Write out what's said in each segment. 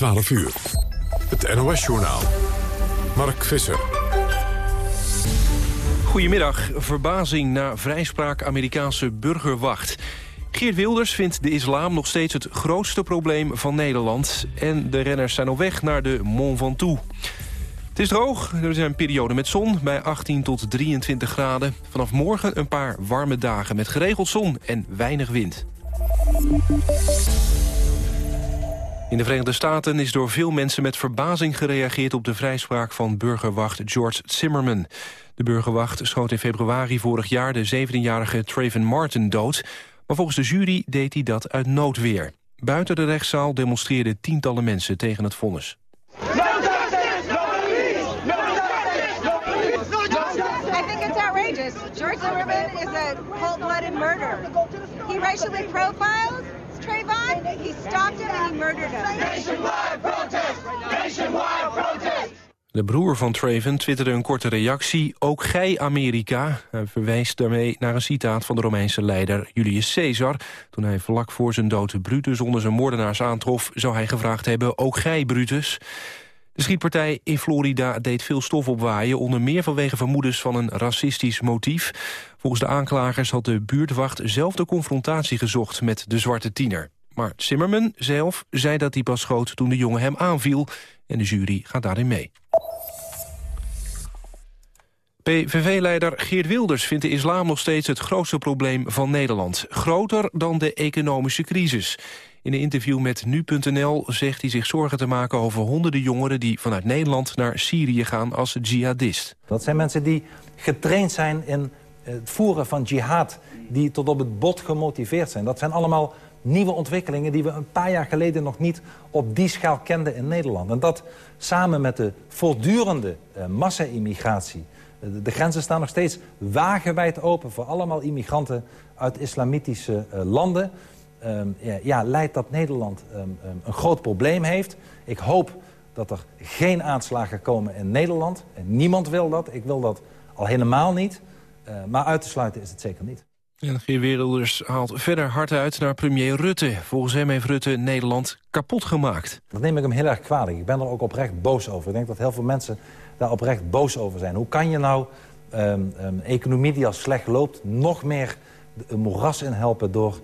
12 uur. Het NOS-journaal. Mark Visser. Goedemiddag. Verbazing na vrijspraak Amerikaanse burgerwacht. Geert Wilders vindt de islam nog steeds het grootste probleem van Nederland. En de renners zijn op weg naar de Mont Ventoux. Het is droog, er zijn perioden met zon bij 18 tot 23 graden. Vanaf morgen een paar warme dagen met geregeld zon en weinig wind. In de Verenigde Staten is door veel mensen met verbazing gereageerd op de vrijspraak van burgerwacht George Zimmerman. De burgerwacht schoot in februari vorig jaar de 17-jarige Traven Martin dood, maar volgens de jury deed hij dat uit noodweer. Buiten de rechtszaal demonstreerden tientallen mensen tegen het vonnis. George Zimmerman is a cold-blooded murderer. Racially Trayvon, he stopped him and he murdered him. Nationwide protest! Nationwide protest! De broer van Traven twitterde een korte reactie. Ook gij, Amerika. Hij verwijst daarmee naar een citaat van de Romeinse leider Julius Caesar. Toen hij vlak voor zijn dood Brutus onder zijn moordenaars aantrof... zou hij gevraagd hebben, ook gij, Brutus. De schietpartij in Florida deed veel stof opwaaien... onder meer vanwege vermoedens van een racistisch motief. Volgens de aanklagers had de buurtwacht zelf de confrontatie gezocht... met de zwarte tiener. Maar Zimmerman zelf zei dat hij pas schoot toen de jongen hem aanviel... en de jury gaat daarin mee. PVV-leider Geert Wilders vindt de islam nog steeds het grootste probleem van Nederland. Groter dan de economische crisis. In een interview met Nu.nl zegt hij zich zorgen te maken over honderden jongeren... die vanuit Nederland naar Syrië gaan als jihadist. Dat zijn mensen die getraind zijn in het voeren van jihad... die tot op het bot gemotiveerd zijn. Dat zijn allemaal nieuwe ontwikkelingen die we een paar jaar geleden nog niet op die schaal kenden in Nederland. En dat samen met de voortdurende uh, massa-immigratie. De, grenzen staan nog steeds wagenwijd open voor allemaal immigranten uit islamitische landen. Ehm, ja, leidt dat Nederland ehm, ehm, een groot probleem heeft. Ik hoop dat er geen aanslagen komen in Nederland. En niemand wil dat. Ik wil dat al helemaal niet. Uh, maar uit te sluiten is het zeker niet. En Geer Werelders haalt verder hard uit naar premier Rutte. Volgens hem heeft Rutte Nederland kapot gemaakt. Dat neem ik hem heel erg kwalijk. Ik ben er ook oprecht boos over. Ik denk dat heel veel mensen daar oprecht boos over zijn. Hoe kan je nou um, um, economie die al slecht loopt... nog meer een moeras in helpen door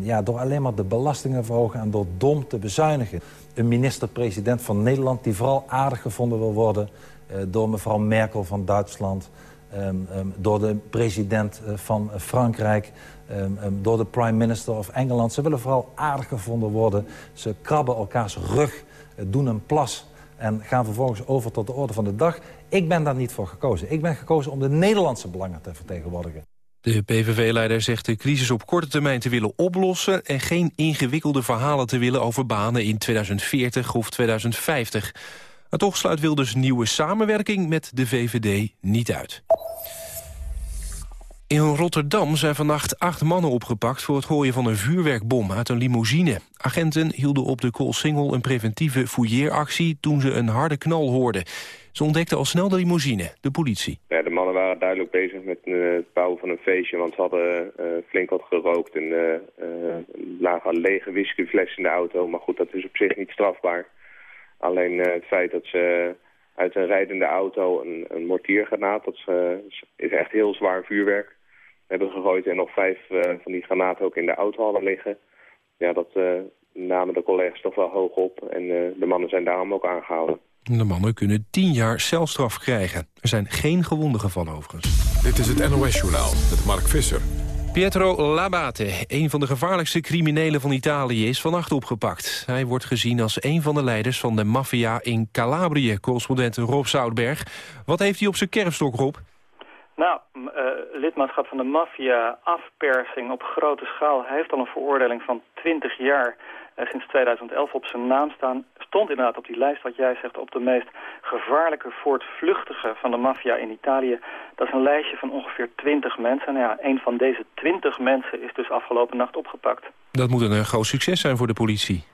ja, door alleen maar de belastingen verhogen en door dom te bezuinigen. Een minister-president van Nederland die vooral aardig gevonden wil worden... Uh, door mevrouw Merkel van Duitsland... Um, um, door de president uh, van Frankrijk... door de prime minister of Engeland. Ze willen vooral aardig gevonden worden. Ze krabben elkaars rug, uh, doen een plas... en gaan vervolgens over tot de orde van de dag. Ik ben daar niet voor gekozen. Ik ben gekozen om de Nederlandse belangen te vertegenwoordigen. De PVV-leider zegt de crisis op korte termijn te willen oplossen... en geen ingewikkelde verhalen te willen over banen in 2040 of 2050. Maar toch sluit Wilders nieuwe samenwerking met de VVD niet uit. In Rotterdam zijn vannacht acht mannen opgepakt... voor het gooien van een vuurwerkbom uit een limousine. Agenten hielden op de Koolsingel een preventieve fouilleeractie... toen ze een harde knal hoorden. Ze ontdekten al snel de limousine, de politie. Ja, de mannen waren duidelijk bezig met uh, het bouwen van een feestje... want ze hadden uh, flink wat gerookt en uh, lagen lege whiskyfles in de auto. Maar goed, dat is op zich niet strafbaar. Alleen het feit dat ze uit een rijdende auto een, een mortiergranaat... dat is echt heel zwaar vuurwerk hebben gegooid... en nog vijf van die granaten ook in de auto hadden liggen. Ja, dat namen de collega's toch wel hoog op en de mannen zijn daarom ook aangehouden. De mannen kunnen 10 jaar celstraf krijgen. Er zijn geen gewonden gevallen overigens. Dit is het NOS-journaal met Mark Visser. Pietro Labate, een van de gevaarlijkste criminelen van Italië, is vannacht opgepakt. Hij wordt gezien als een van de leiders van de maffia in Calabrië, correspondent Rob Zoutberg. Wat heeft hij op zijn kerfstok, Rob? Nou, uh, lidmaatschap van de maffia, afpersing op grote schaal. Hij heeft al een veroordeling van 20 jaar sinds 2011 op zijn naam staan. Stond inderdaad op die lijst, wat jij zegt, op de meest gevaarlijke voortvluchtige van de maffia in Italië. Dat is een lijstje van ongeveer 20 mensen. Nou ja, een van deze 20 mensen is dus afgelopen nacht opgepakt. Dat moet een groot succes zijn voor de politie.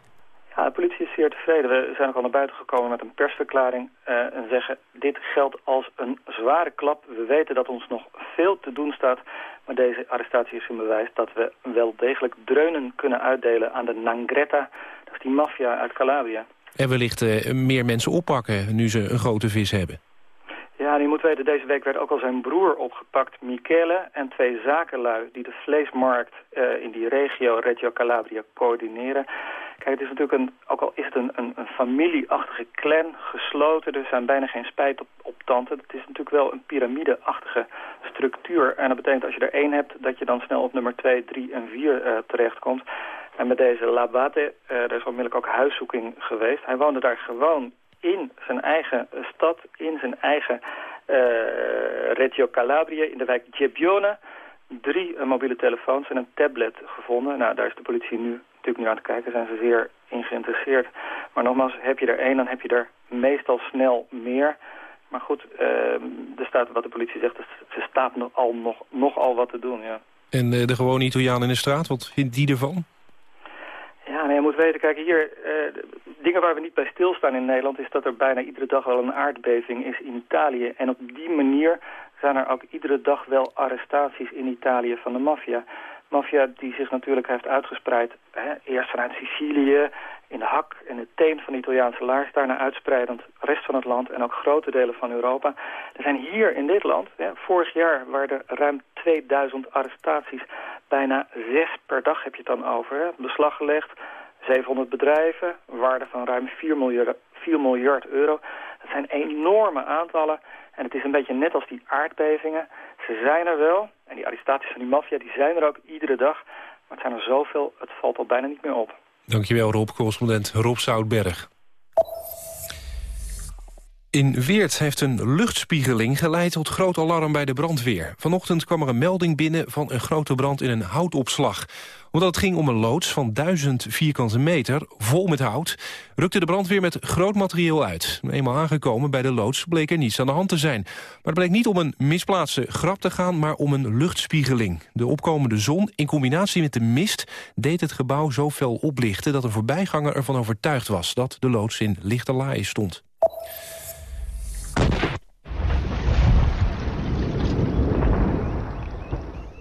De politie is zeer tevreden. We zijn ook al naar buiten gekomen met een persverklaring uh, en zeggen... dit geldt als een zware klap. We weten dat ons nog veel te doen staat. Maar deze arrestatie is een bewijs dat we wel degelijk dreunen kunnen uitdelen aan de Nangretta. Dat is die maffia uit Calabria. En wellicht uh, meer mensen oppakken nu ze een grote vis hebben. Ja, en je moet weten, deze week werd ook al zijn broer opgepakt, Michele... en twee zakenlui die de vleesmarkt uh, in die regio, Reggio Calabria, coördineren. Kijk, het is natuurlijk een, ook al is het een, een, een familieachtige clan, gesloten, er zijn bijna geen spijt op, op tanden. Het is natuurlijk wel een piramideachtige structuur. En dat betekent als je er één hebt, dat je dan snel op nummer 2, 3 en 4 uh, terechtkomt. En met deze Labate, uh, er is onmiddellijk ook huiszoeking geweest. Hij woonde daar gewoon in zijn eigen stad, in zijn eigen uh, Reggio Calabria, in de wijk Gebbione, drie uh, mobiele telefoons en een tablet gevonden. Nou, daar is de politie nu natuurlijk nu aan het kijken, zijn ze zeer in geïnteresseerd. Maar nogmaals, heb je er één, dan heb je er meestal snel meer. Maar goed, uh, er staat wat de politie zegt, er staat nog al, nog, nogal wat te doen, ja. En de gewone Italiaan in de straat, wat vindt die ervan? Ja, nee, je moet weten, kijk hier, uh, dingen waar we niet bij stilstaan in Nederland... is dat er bijna iedere dag wel een aardbeving is in Italië. En op die manier zijn er ook iedere dag wel arrestaties in Italië van de maffia. Maffia die zich natuurlijk heeft uitgespreid, hè, eerst vanuit Sicilië... in de hak en de teen van de Italiaanse laars, daarna uitspreidend rest van het land... en ook grote delen van Europa. Er zijn hier in dit land, hè, vorig jaar waren er ruim 2000 arrestaties... bijna zes per dag heb je het dan over, beslag gelegd... 700 bedrijven, waarde van ruim 4 miljard, 4 miljard euro. Dat zijn enorme aantallen en het is een beetje net als die aardbevingen. Ze zijn er wel en die arrestaties van die maffia die zijn er ook iedere dag. Maar het zijn er zoveel, het valt al bijna niet meer op. Dankjewel Rob, correspondent Rob Zoutberg. In Weert heeft een luchtspiegeling geleid tot groot alarm bij de brandweer. Vanochtend kwam er een melding binnen van een grote brand in een houtopslag. Omdat het ging om een loods van 1000 vierkante meter, vol met hout... rukte de brandweer met groot materieel uit. Eenmaal aangekomen bij de loods bleek er niets aan de hand te zijn. Maar het bleek niet om een misplaatste grap te gaan, maar om een luchtspiegeling. De opkomende zon in combinatie met de mist deed het gebouw zo fel oplichten... dat een voorbijganger ervan overtuigd was dat de loods in lichte laaien stond.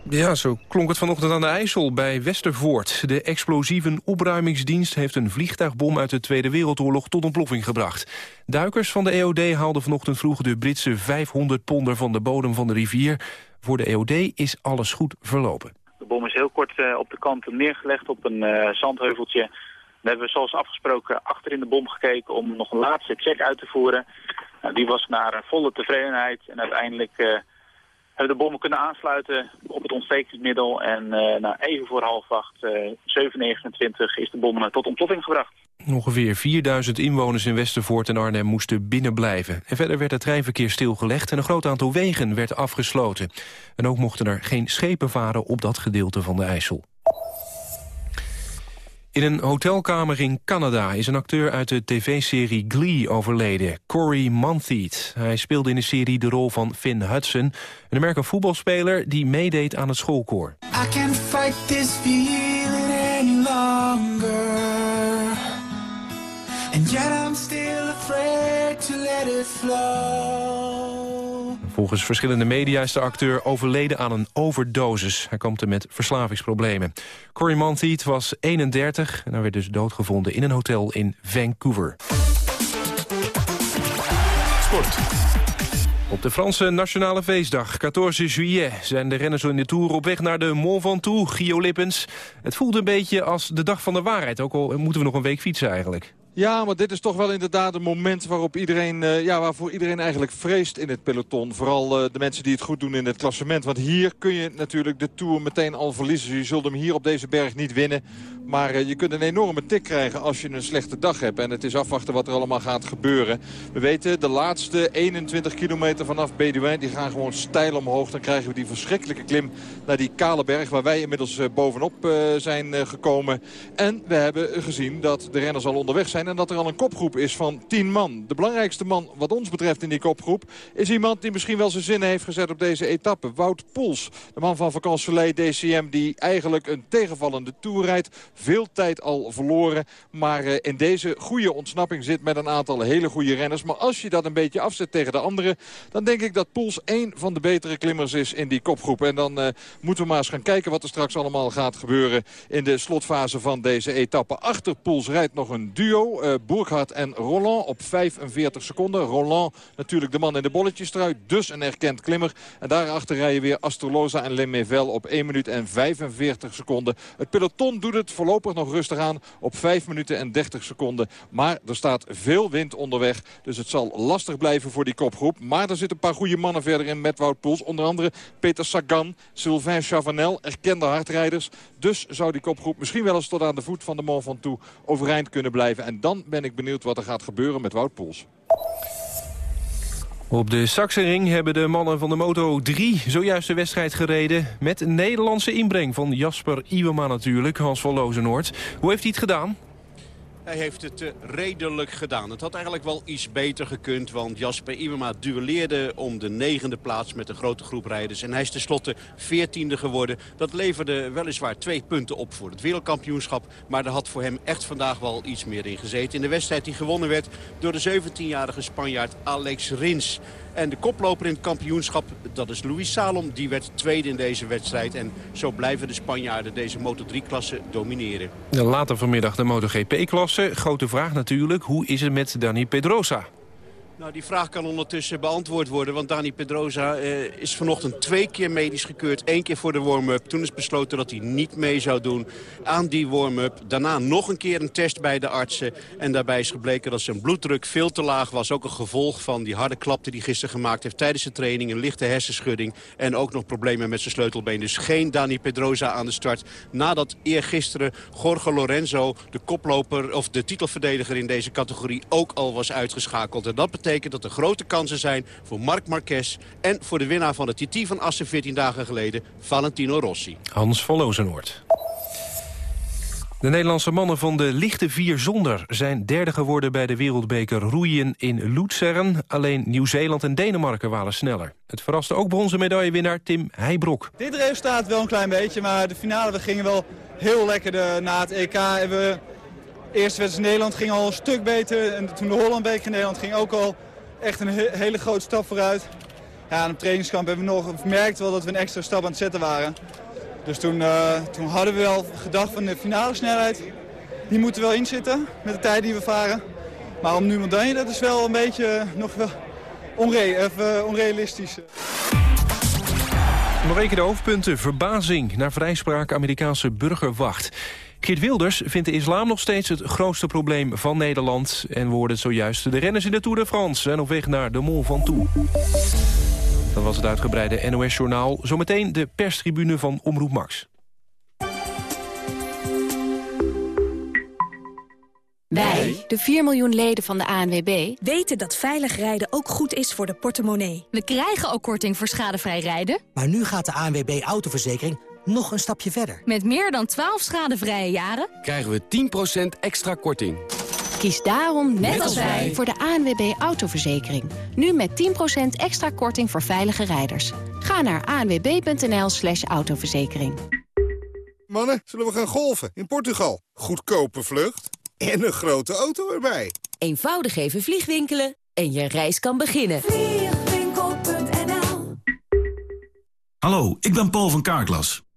Ja, zo klonk het vanochtend aan de IJssel bij Westervoort. De explosieve opruimingsdienst heeft een vliegtuigbom uit de Tweede Wereldoorlog tot ontploffing gebracht. Duikers van de EOD haalden vanochtend vroeg de Britse 500 ponder van de bodem van de rivier. Voor de EOD is alles goed verlopen. De bom is heel kort uh, op de kant neergelegd op een uh, zandheuveltje. We hebben zoals afgesproken achter in de bom gekeken om nog een laatste check uit te voeren. Nou, die was naar volle tevredenheid en uiteindelijk... Uh, hebben de bommen kunnen aansluiten op het ontstekingsmiddel. En uh, nou, even voor half acht, uh, 729, is de bom tot ontploffing gebracht. Ongeveer 4000 inwoners in Westervoort en Arnhem moesten binnenblijven. En verder werd het treinverkeer stilgelegd en een groot aantal wegen werd afgesloten. En ook mochten er geen schepen varen op dat gedeelte van de IJssel. In een hotelkamer in Canada is een acteur uit de tv-serie Glee overleden, Corey Monteith. Hij speelde in de serie de rol van Finn Hudson, een Amerikaanse voetbalspeler die meedeed aan het schoolkoor. I can't fight this feeling any longer. And yet I'm still afraid to let it flow. Volgens verschillende media is de acteur overleden aan een overdosis. Hij kampte met verslavingsproblemen. Corey Monteith was 31 en hij werd dus doodgevonden in een hotel in Vancouver. Sport. Op de Franse Nationale Feestdag, 14 juillet, zijn de renners in de Tour op weg naar de Mont Ventoux, Gio Lippens. Het voelt een beetje als de dag van de waarheid, ook al moeten we nog een week fietsen eigenlijk. Ja, maar dit is toch wel inderdaad een moment waarop iedereen, uh, ja, waarvoor iedereen eigenlijk vreest in het peloton. Vooral uh, de mensen die het goed doen in het klassement. Want hier kun je natuurlijk de Tour meteen al verliezen. Je zult hem hier op deze berg niet winnen. Maar uh, je kunt een enorme tik krijgen als je een slechte dag hebt. En het is afwachten wat er allemaal gaat gebeuren. We weten, de laatste 21 kilometer vanaf Bedouin, die gaan gewoon stijl omhoog. Dan krijgen we die verschrikkelijke klim naar die kale berg waar wij inmiddels bovenop zijn gekomen. En we hebben gezien dat de renners al onderweg zijn en dat er al een kopgroep is van 10 man. De belangrijkste man wat ons betreft in die kopgroep... is iemand die misschien wel zijn zinnen heeft gezet op deze etappe. Wout Poels, de man van Soleil DCM... die eigenlijk een tegenvallende tour rijdt. Veel tijd al verloren. Maar in deze goede ontsnapping zit met een aantal hele goede renners. Maar als je dat een beetje afzet tegen de anderen... dan denk ik dat Poels één van de betere klimmers is in die kopgroep. En dan moeten we maar eens gaan kijken wat er straks allemaal gaat gebeuren... in de slotfase van deze etappe. Achter Poels rijdt nog een duo. Uh, en Roland op 45 seconden. Roland natuurlijk de man in de bolletjestrui. Dus een erkend klimmer. En daarachter rijden weer Astroloza en Lemevel op 1 minuut en 45 seconden. Het peloton doet het voorlopig nog rustig aan op 5 minuten en 30 seconden. Maar er staat veel wind onderweg. Dus het zal lastig blijven voor die kopgroep. Maar er zitten een paar goede mannen verder in met Wout Poels. Onder andere Peter Sagan, Sylvain Chavanel, erkende hardrijders. Dus zou die kopgroep misschien wel eens tot aan de voet van de Mont Ventoux overeind kunnen blijven. En dan ben ik benieuwd wat er gaat gebeuren met Wout Poels. Op de Saxenring hebben de mannen van de Moto 3 zojuist de wedstrijd gereden... met Nederlandse inbreng van Jasper Iwema natuurlijk, Hans van Lozenoord. Hoe heeft hij het gedaan? Hij heeft het uh, redelijk gedaan. Het had eigenlijk wel iets beter gekund. Want Jasper Iwema duelleerde om de negende plaats met een grote groep rijders. En hij is tenslotte veertiende geworden. Dat leverde weliswaar twee punten op voor het wereldkampioenschap. Maar er had voor hem echt vandaag wel iets meer in gezeten. In de wedstrijd die gewonnen werd door de 17-jarige Spanjaard Alex Rins. En de koploper in het kampioenschap, dat is Luis Salom. Die werd tweede in deze wedstrijd. En zo blijven de Spanjaarden deze Moto3-klasse domineren. Later vanmiddag de MotoGP-klasse. Grote vraag natuurlijk, hoe is het met Dani Pedrosa? Nou, die vraag kan ondertussen beantwoord worden. Want Dani Pedrosa eh, is vanochtend twee keer medisch gekeurd. Eén keer voor de warm-up. Toen is besloten dat hij niet mee zou doen aan die warm-up. Daarna nog een keer een test bij de artsen. En daarbij is gebleken dat zijn bloeddruk veel te laag was. Ook een gevolg van die harde klap die hij gisteren gemaakt heeft tijdens de training. Een lichte hersenschudding. En ook nog problemen met zijn sleutelbeen. Dus geen Dani Pedrosa aan de start. Nadat eergisteren Jorge Lorenzo, de koploper of de titelverdediger in deze categorie, ook al was uitgeschakeld. En dat betekent betekent dat er grote kansen zijn voor Marc Marquez... en voor de winnaar van het TT van Assen 14 dagen geleden, Valentino Rossi. Hans van Lozenoord. De Nederlandse mannen van de lichte vier zonder zijn derde geworden bij de wereldbeker roeien in Luzern. Alleen Nieuw-Zeeland en Denemarken waren sneller. Het verraste ook bronzen medaillewinnaar Tim Heijbrok. Dit resultaat wel een klein beetje, maar de finale we gingen wel heel lekker de, na het EK. En we eerste wedstrijd Nederland ging al een stuk beter. En toen de Hollandbeek in Nederland ging ook al echt een hele grote stap vooruit. Ja, en op trainingskamp hebben we nog merkt wel dat we een extra stap aan het zetten waren. Dus toen, uh, toen hadden we wel gedacht van de finale snelheid. Die moeten wel inzitten met de tijd die we varen. Maar om nu medaille, dat is wel een beetje nog wel onrealistisch. Nog een keer de hoofdpunten. Verbazing naar vrijspraak Amerikaanse burgerwacht. Geert Wilders vindt de islam nog steeds het grootste probleem van Nederland. En worden zojuist de renners in de Tour de France zijn op weg naar de Mont Ventoux. Dat was het uitgebreide NOS-journaal. Zometeen de perstribune van Omroep Max. Wij, de 4 miljoen leden van de ANWB, weten dat veilig rijden ook goed is voor de portemonnee. We krijgen ook korting voor schadevrij rijden. Maar nu gaat de ANWB Autoverzekering nog een stapje verder. Met meer dan 12 schadevrije jaren krijgen we 10% extra korting. Kies daarom, net, als wij, voor de ANWB Autoverzekering. Nu met 10% extra korting voor veilige rijders. Ga naar anwb.nl slash autoverzekering. Mannen, zullen we gaan golfen in Portugal? Goedkope vlucht en een grote auto erbij. Eenvoudig even vliegwinkelen en je reis kan beginnen. Vliegwinkel.nl Hallo, ik ben Paul van Kaarklas.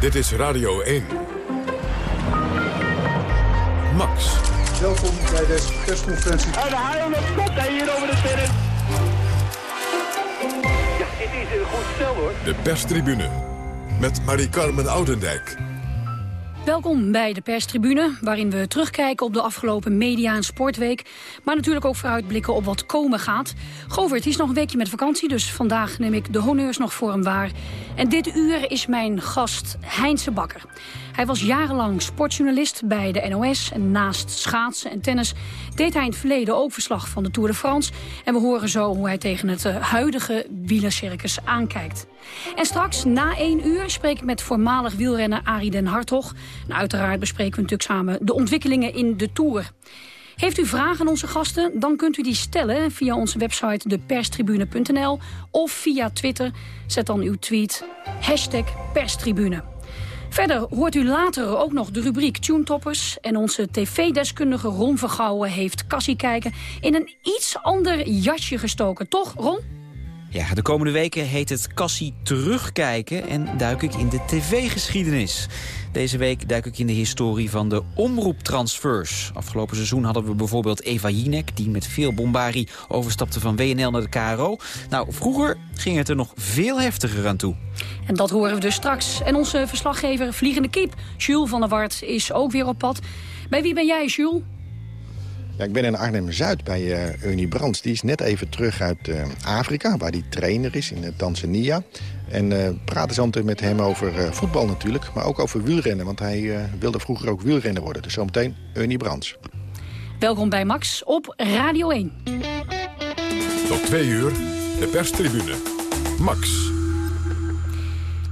Dit is Radio 1. Max. Welkom bij deze persconferentie. En de haal op kop hier over de sterren. Ja, dit is een goed stel hoor. De perstribune met Marie-Carmen Oudendijk. Welkom bij de perstribune, waarin we terugkijken op de afgelopen media- en sportweek. Maar natuurlijk ook vooruitblikken op wat komen gaat. Govert is nog een weekje met vakantie, dus vandaag neem ik de honneurs nog voor hem waar. En dit uur is mijn gast Heinze Bakker. Hij was jarenlang sportjournalist bij de NOS. En naast schaatsen en tennis deed hij in het verleden ook verslag van de Tour de France. En we horen zo hoe hij tegen het eh, huidige wielercircus aankijkt. En straks, na één uur, spreek ik met voormalig wielrenner Arie den Hartog. Uiteraard bespreken we natuurlijk samen de ontwikkelingen in de Tour. Heeft u vragen aan onze gasten, dan kunt u die stellen via onze website deperstribune.nl of via Twitter. Zet dan uw tweet hashtag perstribune. Verder hoort u later ook nog de rubriek Tune Toppers. En onze tv-deskundige Ron Vergouwen heeft Cassie kijken in een iets ander jasje gestoken. Toch, Ron? Ja, de komende weken heet het Cassie Terugkijken en duik ik in de tv-geschiedenis. Deze week duik ik in de historie van de omroeptransfers. Afgelopen seizoen hadden we bijvoorbeeld Eva Jinek... die met veel bombarie overstapte van WNL naar de KRO. Nou, vroeger ging het er nog veel heftiger aan toe. En dat horen we dus straks. En onze verslaggever Vliegende Kiep, Jules van der Wart, is ook weer op pad. Bij wie ben jij, Jules? Ja, ik ben in Arnhem-Zuid bij uh, Eunie Brands. Die is net even terug uit uh, Afrika, waar die trainer is in uh, Tanzania. En uh, praten zo meteen met hem over voetbal natuurlijk, maar ook over wielrennen. Want hij wilde vroeger ook wielrenner worden. Dus zometeen Eunie Brands. Welkom bij Max op Radio 1. Tot twee uur, de perstribune. Max.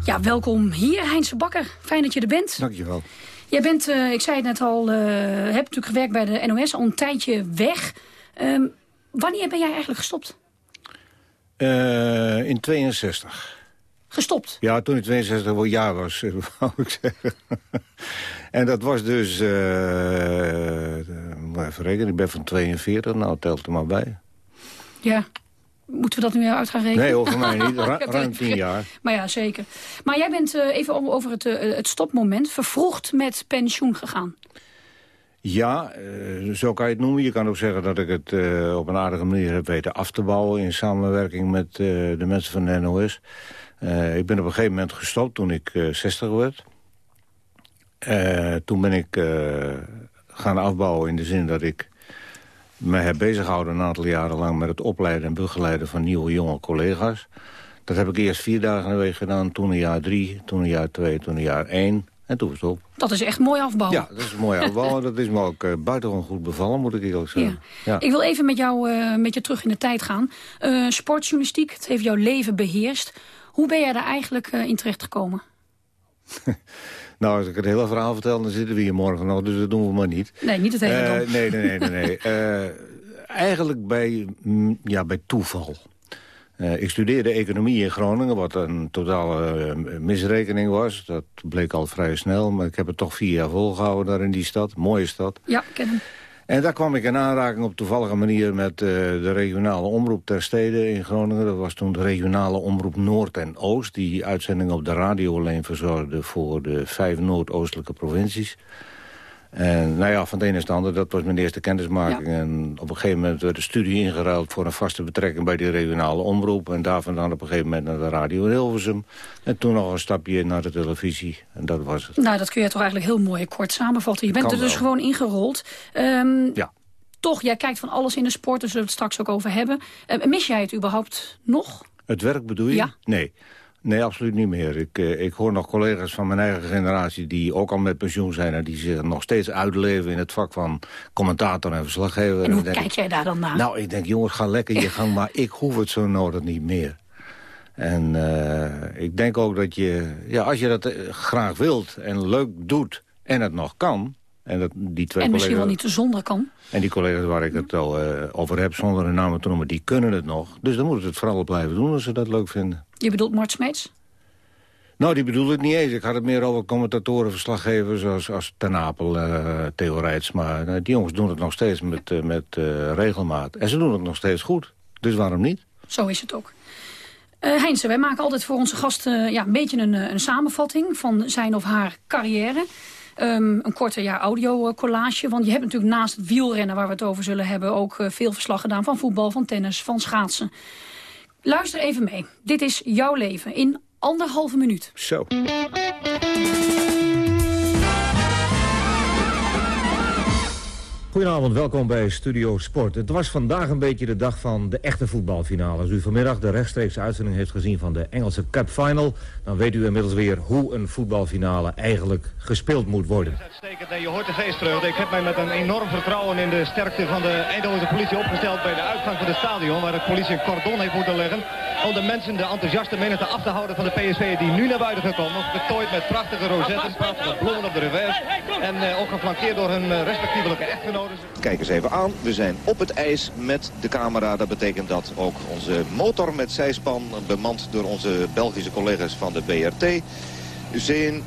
Ja, welkom hier, Heinze Bakker. Fijn dat je er bent. Dankjewel. Jij bent, uh, ik zei het net al, uh, hebt natuurlijk gewerkt bij de NOS, al een tijdje weg. Um, wanneer ben jij eigenlijk gestopt? Uh, in 62. Gestopt? Ja, toen ik 62 wel jaar was, wou ik zeggen. en dat was dus, even rekenen, ik ben van 42, nou telt er maar bij. Ja, Moeten we dat nu weer uit gaan rekenen? Nee, over mij niet. Ra ruim tien jaar. Maar ja, zeker. Maar jij bent uh, even over het, uh, het stopmoment vervroegd met pensioen gegaan. Ja, uh, zo kan je het noemen. Je kan ook zeggen dat ik het op een aardige manier heb weten af te bouwen... in samenwerking met de mensen van de NOS. ik ben op een gegeven moment gestopt toen ik 60 werd. toen ben ik gaan afbouwen in de zin dat ik mij heb bezighouden een aantal jaren lang... met het opleiden en begeleiden van nieuwe jonge collega's. Dat heb ik eerst vier dagen in de week gedaan. Toen een jaar drie, toen een jaar twee, toen een jaar één. En toen was het op. Dat is echt mooi afbouwen. Ja, dat is mooi afbouwen. dat is me ook uh, buitengewoon goed bevallen, moet ik eerlijk zeggen. Ja. Ja. Ik wil even met jou uh, met je terug in de tijd gaan. Uh, sportjournalistiek, het heeft jouw leven beheerst. Hoe ben jij daar eigenlijk in terecht gekomen? Nou, als ik het hele verhaal vertel, dan zitten we hier morgen nog. Dus dat doen we maar niet. Nee, niet het hele uh, Nee, nee, nee. nee, nee. uh, eigenlijk bij, mm, ja, bij toeval. Uh, ik studeerde economie in Groningen, wat een totale misrekening was. Dat bleek al vrij snel, maar ik heb het toch vier jaar volgehouden daar in die stad. Mooie stad. Ja, ken hem. En daar kwam ik in aanraking op toevallige manier met uh, de regionale omroep ter stede in Groningen. Dat was toen de regionale omroep Noord en Oost... die uitzendingen op de radio alleen verzorgde voor de vijf noordoostelijke provincies. En nou ja, van het een is het ander, dat was mijn eerste kennismaking. Ja. En op een gegeven moment werd de studie ingeruild voor een vaste betrekking bij die regionale omroep. En daarvan dan op een gegeven moment naar de radio in Hilversum. En toen nog een stapje naar de televisie. En dat was het. Nou, dat kun je toch eigenlijk heel mooi kort samenvatten. Je bent er dus wel. gewoon ingerold. Um, ja. Toch, jij kijkt van alles in de sport, daar zullen we het straks ook over hebben. Uh, mis jij het überhaupt nog? Het werk bedoel je? Ja. Nee. Nee, absoluut niet meer. Ik, uh, ik hoor nog collega's van mijn eigen generatie... die ook al met pensioen zijn... en die zich nog steeds uitleven in het vak van commentator en verslaggever. En hoe en kijk ik, jij daar dan naar? Nou, ik denk, jongens, ga lekker je gang... maar ik hoef het zo nodig niet meer. En uh, ik denk ook dat je... Ja, als je dat graag wilt en leuk doet en het nog kan... En, dat, die twee en misschien wel niet zonder kan. En die collega's waar ik het al uh, over heb, zonder hun namen te noemen, die kunnen het nog. Dus dan moeten ze het vooral blijven doen als ze dat leuk vinden. Je bedoelt Mart Smeets? Nou, die bedoel ik niet eens. Ik had het meer over commentatoren, verslaggevers zoals als Ten Apel, uh, Theo. Maar uh, die jongens doen het nog steeds met, uh, met regelmaat. En ze doen het nog steeds goed. Dus waarom niet? Zo is het ook. Uh, Heinze, wij maken altijd voor onze gasten ja, een beetje een, een samenvatting van zijn of haar carrière. Um, een korte ja, audio-collage. Want je hebt natuurlijk naast het wielrennen waar we het over zullen hebben... ook veel verslag gedaan van voetbal, van tennis, van schaatsen. Luister even mee. Dit is jouw leven in anderhalve minuut. Zo. Goedenavond, welkom bij Studio Sport. Het was vandaag een beetje de dag van de echte voetbalfinale. Als u vanmiddag de rechtstreekse uitzending heeft gezien van de Engelse Cup Final... dan weet u inmiddels weer hoe een voetbalfinale eigenlijk gespeeld moet worden. Uitstekend en je hoort de feestvreugde. Ik heb mij met een enorm vertrouwen in de sterkte van de Eindhovense politie opgesteld... bij de uitgang van het stadion, waar de politie een cordon heeft moeten leggen... om de mensen, de enthousiaste menigte af te houden van de PSV die nu naar buiten gekomen. Getooid met prachtige rozetten, prachtige bloemen op de revers... en uh, ook geflankeerd door hun uh, respectievelijke echtgenoten. Kijk eens even aan. We zijn op het ijs met de camera. Dat betekent dat ook onze motor met zijspan, bemand door onze Belgische collega's van de BRT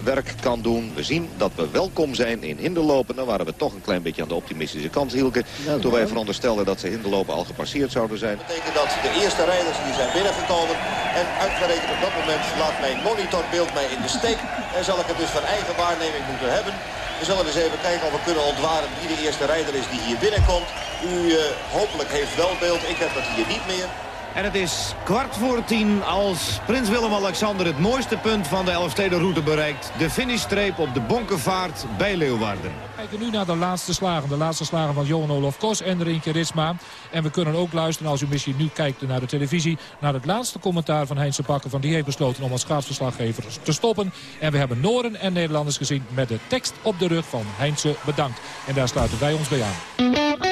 werk kan doen. We zien dat we welkom zijn in Hinderlopen. Dan waren we toch een klein beetje aan de optimistische kant hielken. toen wij veronderstelden dat ze Hinderlopen al gepasseerd zouden zijn. Dat betekent dat de eerste rijders hier zijn binnengekomen. En uitgerekend op dat moment laat mijn monitorbeeld mij in de steek. En zal ik het dus van eigen waarneming moeten hebben. We zullen eens even kijken of we kunnen ontwaren wie de eerste rijder is die hier binnenkomt. U uh, hopelijk heeft wel beeld. Ik heb dat hier niet meer. En het is kwart voor tien als Prins Willem-Alexander het mooiste punt van de Elfstedenroute bereikt. De finishstreep op de Bonkenvaart bij Leeuwarden. We kijken nu naar de laatste slagen. De laatste slagen van Johan Olof Kos en Rinkje Ritsma. En we kunnen ook luisteren, als u misschien nu kijkt naar de televisie... naar het laatste commentaar van Heinze Pakken. Van die heeft besloten om als schaatsverslaggever te stoppen. En we hebben Noren en Nederlanders gezien met de tekst op de rug van Heinze bedankt. En daar sluiten wij ons bij aan.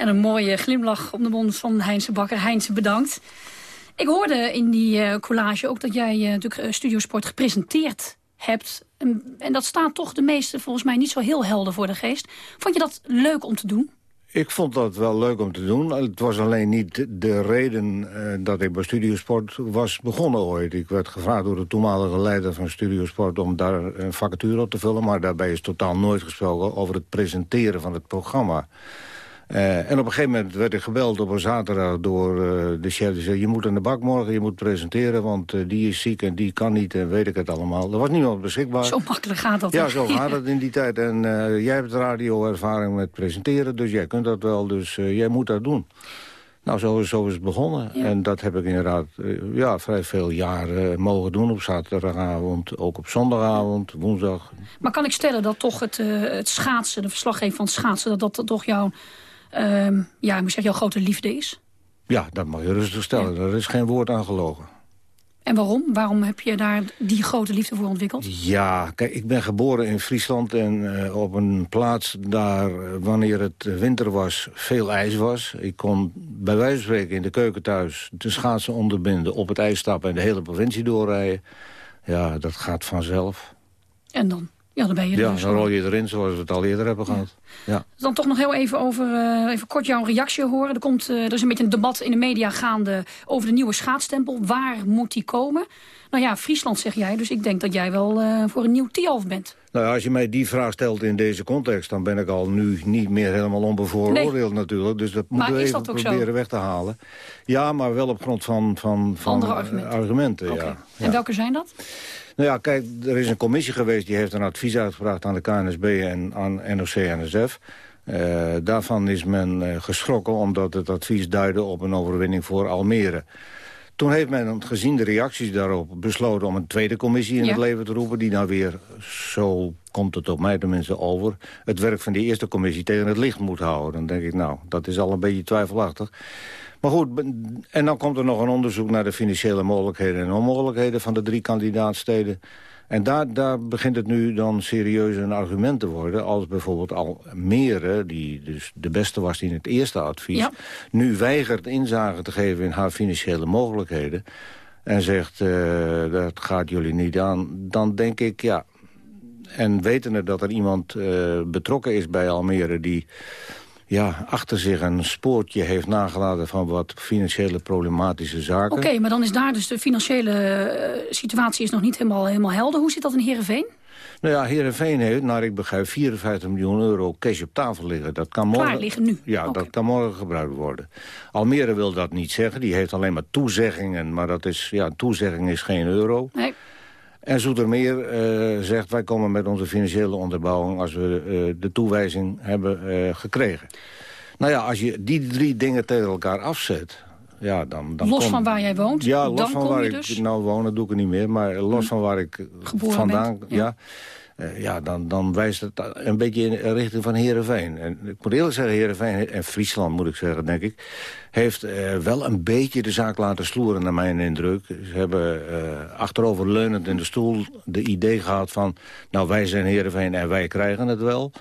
En een mooie glimlach op de mond van Heinze Bakker. Heinze, bedankt. Ik hoorde in die uh, collage ook dat jij uh, natuurlijk uh, Studiosport gepresenteerd hebt. En, en, dat staat toch de meeste volgens mij niet zo heel helder voor de geest. Vond je dat leuk om te doen? Ik vond dat wel leuk om te doen. Het was alleen niet de reden dat ik bij Studiosport was begonnen ooit. Ik werd gevraagd door de toenmalige leider van Studiosport om daar een vacature op te vullen. Maar daarbij is totaal nooit gesproken over het presenteren van het programma. Uh, en op een gegeven moment werd ik gebeld op een zaterdag door uh, de chef. Die zei, je moet aan de bak morgen, je moet presenteren... want uh, die is ziek en die kan niet en weet ik het allemaal. Er was niemand beschikbaar. Zo makkelijk gaat dat. Ja, zo gaat het in die tijd. En jij hebt radioervaring met presenteren, dus jij kunt dat wel. Dus jij moet dat doen. Nou, zo, zo is het begonnen. Ja. En dat heb ik inderdaad ja, vrij veel jaren mogen doen. Op zaterdagavond, ook op zondagavond, woensdag. Maar kan ik stellen dat toch het, het schaatsen, de verslaggever van het schaatsen... dat dat toch jouw um, ja, ik moet zeggen, jouw grote liefde is? Ja, dat mag je rustig stellen. Ja. Er is geen woord aan gelogen. En waarom? Waarom heb je daar die grote liefde voor ontwikkeld? Ja, kijk, ik ben geboren in Friesland en uh, op een plaats daar, uh, wanneer het winter was, veel ijs was. Ik kon bij wijze van spreken in de keuken thuis de schaatsen onderbinden, op het ijs stappen en de hele provincie doorrijden. Ja, dat gaat vanzelf. En dan? Ja, dan ben je Ja, dus dan rol je erin zoals we het al eerder hebben gehad. Ja. Dan toch nog heel even over, uh, even kort jouw reactie horen. Er, komt, uh, er is een beetje een debat in de media gaande over de nieuwe schaatstempel. Waar moet die komen? Nou ja, Friesland zeg jij, dus ik denk dat jij wel uh, voor een nieuw Tialf bent. Nou ja, als je mij die vraag stelt in deze context... dan ben ik al nu niet meer helemaal onbevooroordeeld nee. natuurlijk. Dus dat moeten we even proberen zo? weg te halen. Ja, maar wel op grond van, van, van Andere argumenten. argumenten okay. ja. En welke zijn dat? Nou ja, kijk, er is een commissie geweest... die heeft een advies uitgebracht aan de KNSB en aan NOC-NSF. Uh, daarvan is men uh, geschrokken omdat het advies duidde op een overwinning voor Almere. Toen heeft men, gezien de reacties daarop, besloten om een tweede commissie in ja. het leven te roepen... die nou weer, zo komt het op mij tenminste over... het werk van die eerste commissie tegen het licht moet houden. Dan denk ik, nou, dat is al een beetje twijfelachtig. Maar goed, en dan komt er nog een onderzoek naar de financiële mogelijkheden en onmogelijkheden van de drie kandidaatsteden. En daar, daar begint het nu dan serieus een argument te worden... als bijvoorbeeld Almere, die dus de beste was in het eerste advies... Ja. nu weigert inzage te geven in haar financiële mogelijkheden... en zegt, uh, dat gaat jullie niet aan, dan denk ik, ja... en wetende dat er iemand uh, betrokken is bij Almere... die ja, achter zich een spoortje heeft nagelaten van wat financiële problematische zaken. Oké, okay, maar dan is daar dus de financiële uh, situatie is nog niet helemaal, helemaal helder. Hoe zit dat in Heerenveen? Nou ja, Heerenveen heeft, naar ik begrijp, 54 miljoen euro cash op tafel liggen. Dat kan morgen, Klaar liggen nu? Ja, dat kan morgen gebruikt worden. Almere wil dat niet zeggen. Die heeft alleen maar toezeggingen. Maar dat is, ja, een toezegging is geen euro. Nee. En Zoetermeer eh zegt, wij komen met onze financiële onderbouwing... als we eh, de toewijzing hebben eh, gekregen. Nou ja, als je die drie dingen tegen elkaar afzet... Ja, dan, dan Los kom- van waar jij woont, Ja, los dan van kom waar je ik dus- nou woon, dat doe ik niet meer. Maar los van waar ik Geboren vandaan... bent, ja. ja. Eh, ja, dan, dan wijst het een beetje in de richting van Heerenveen. En ik moet eerlijk zeggen, Heerenveen en Friesland moet ik zeggen, denk ik... heeft eh, wel een beetje de zaak laten sloeren, naar mijn indruk. Ze hebben eh, achteroverleunend in de stoel de idee gehad van... nou, wij zijn Heerenveen en wij krijgen het wel...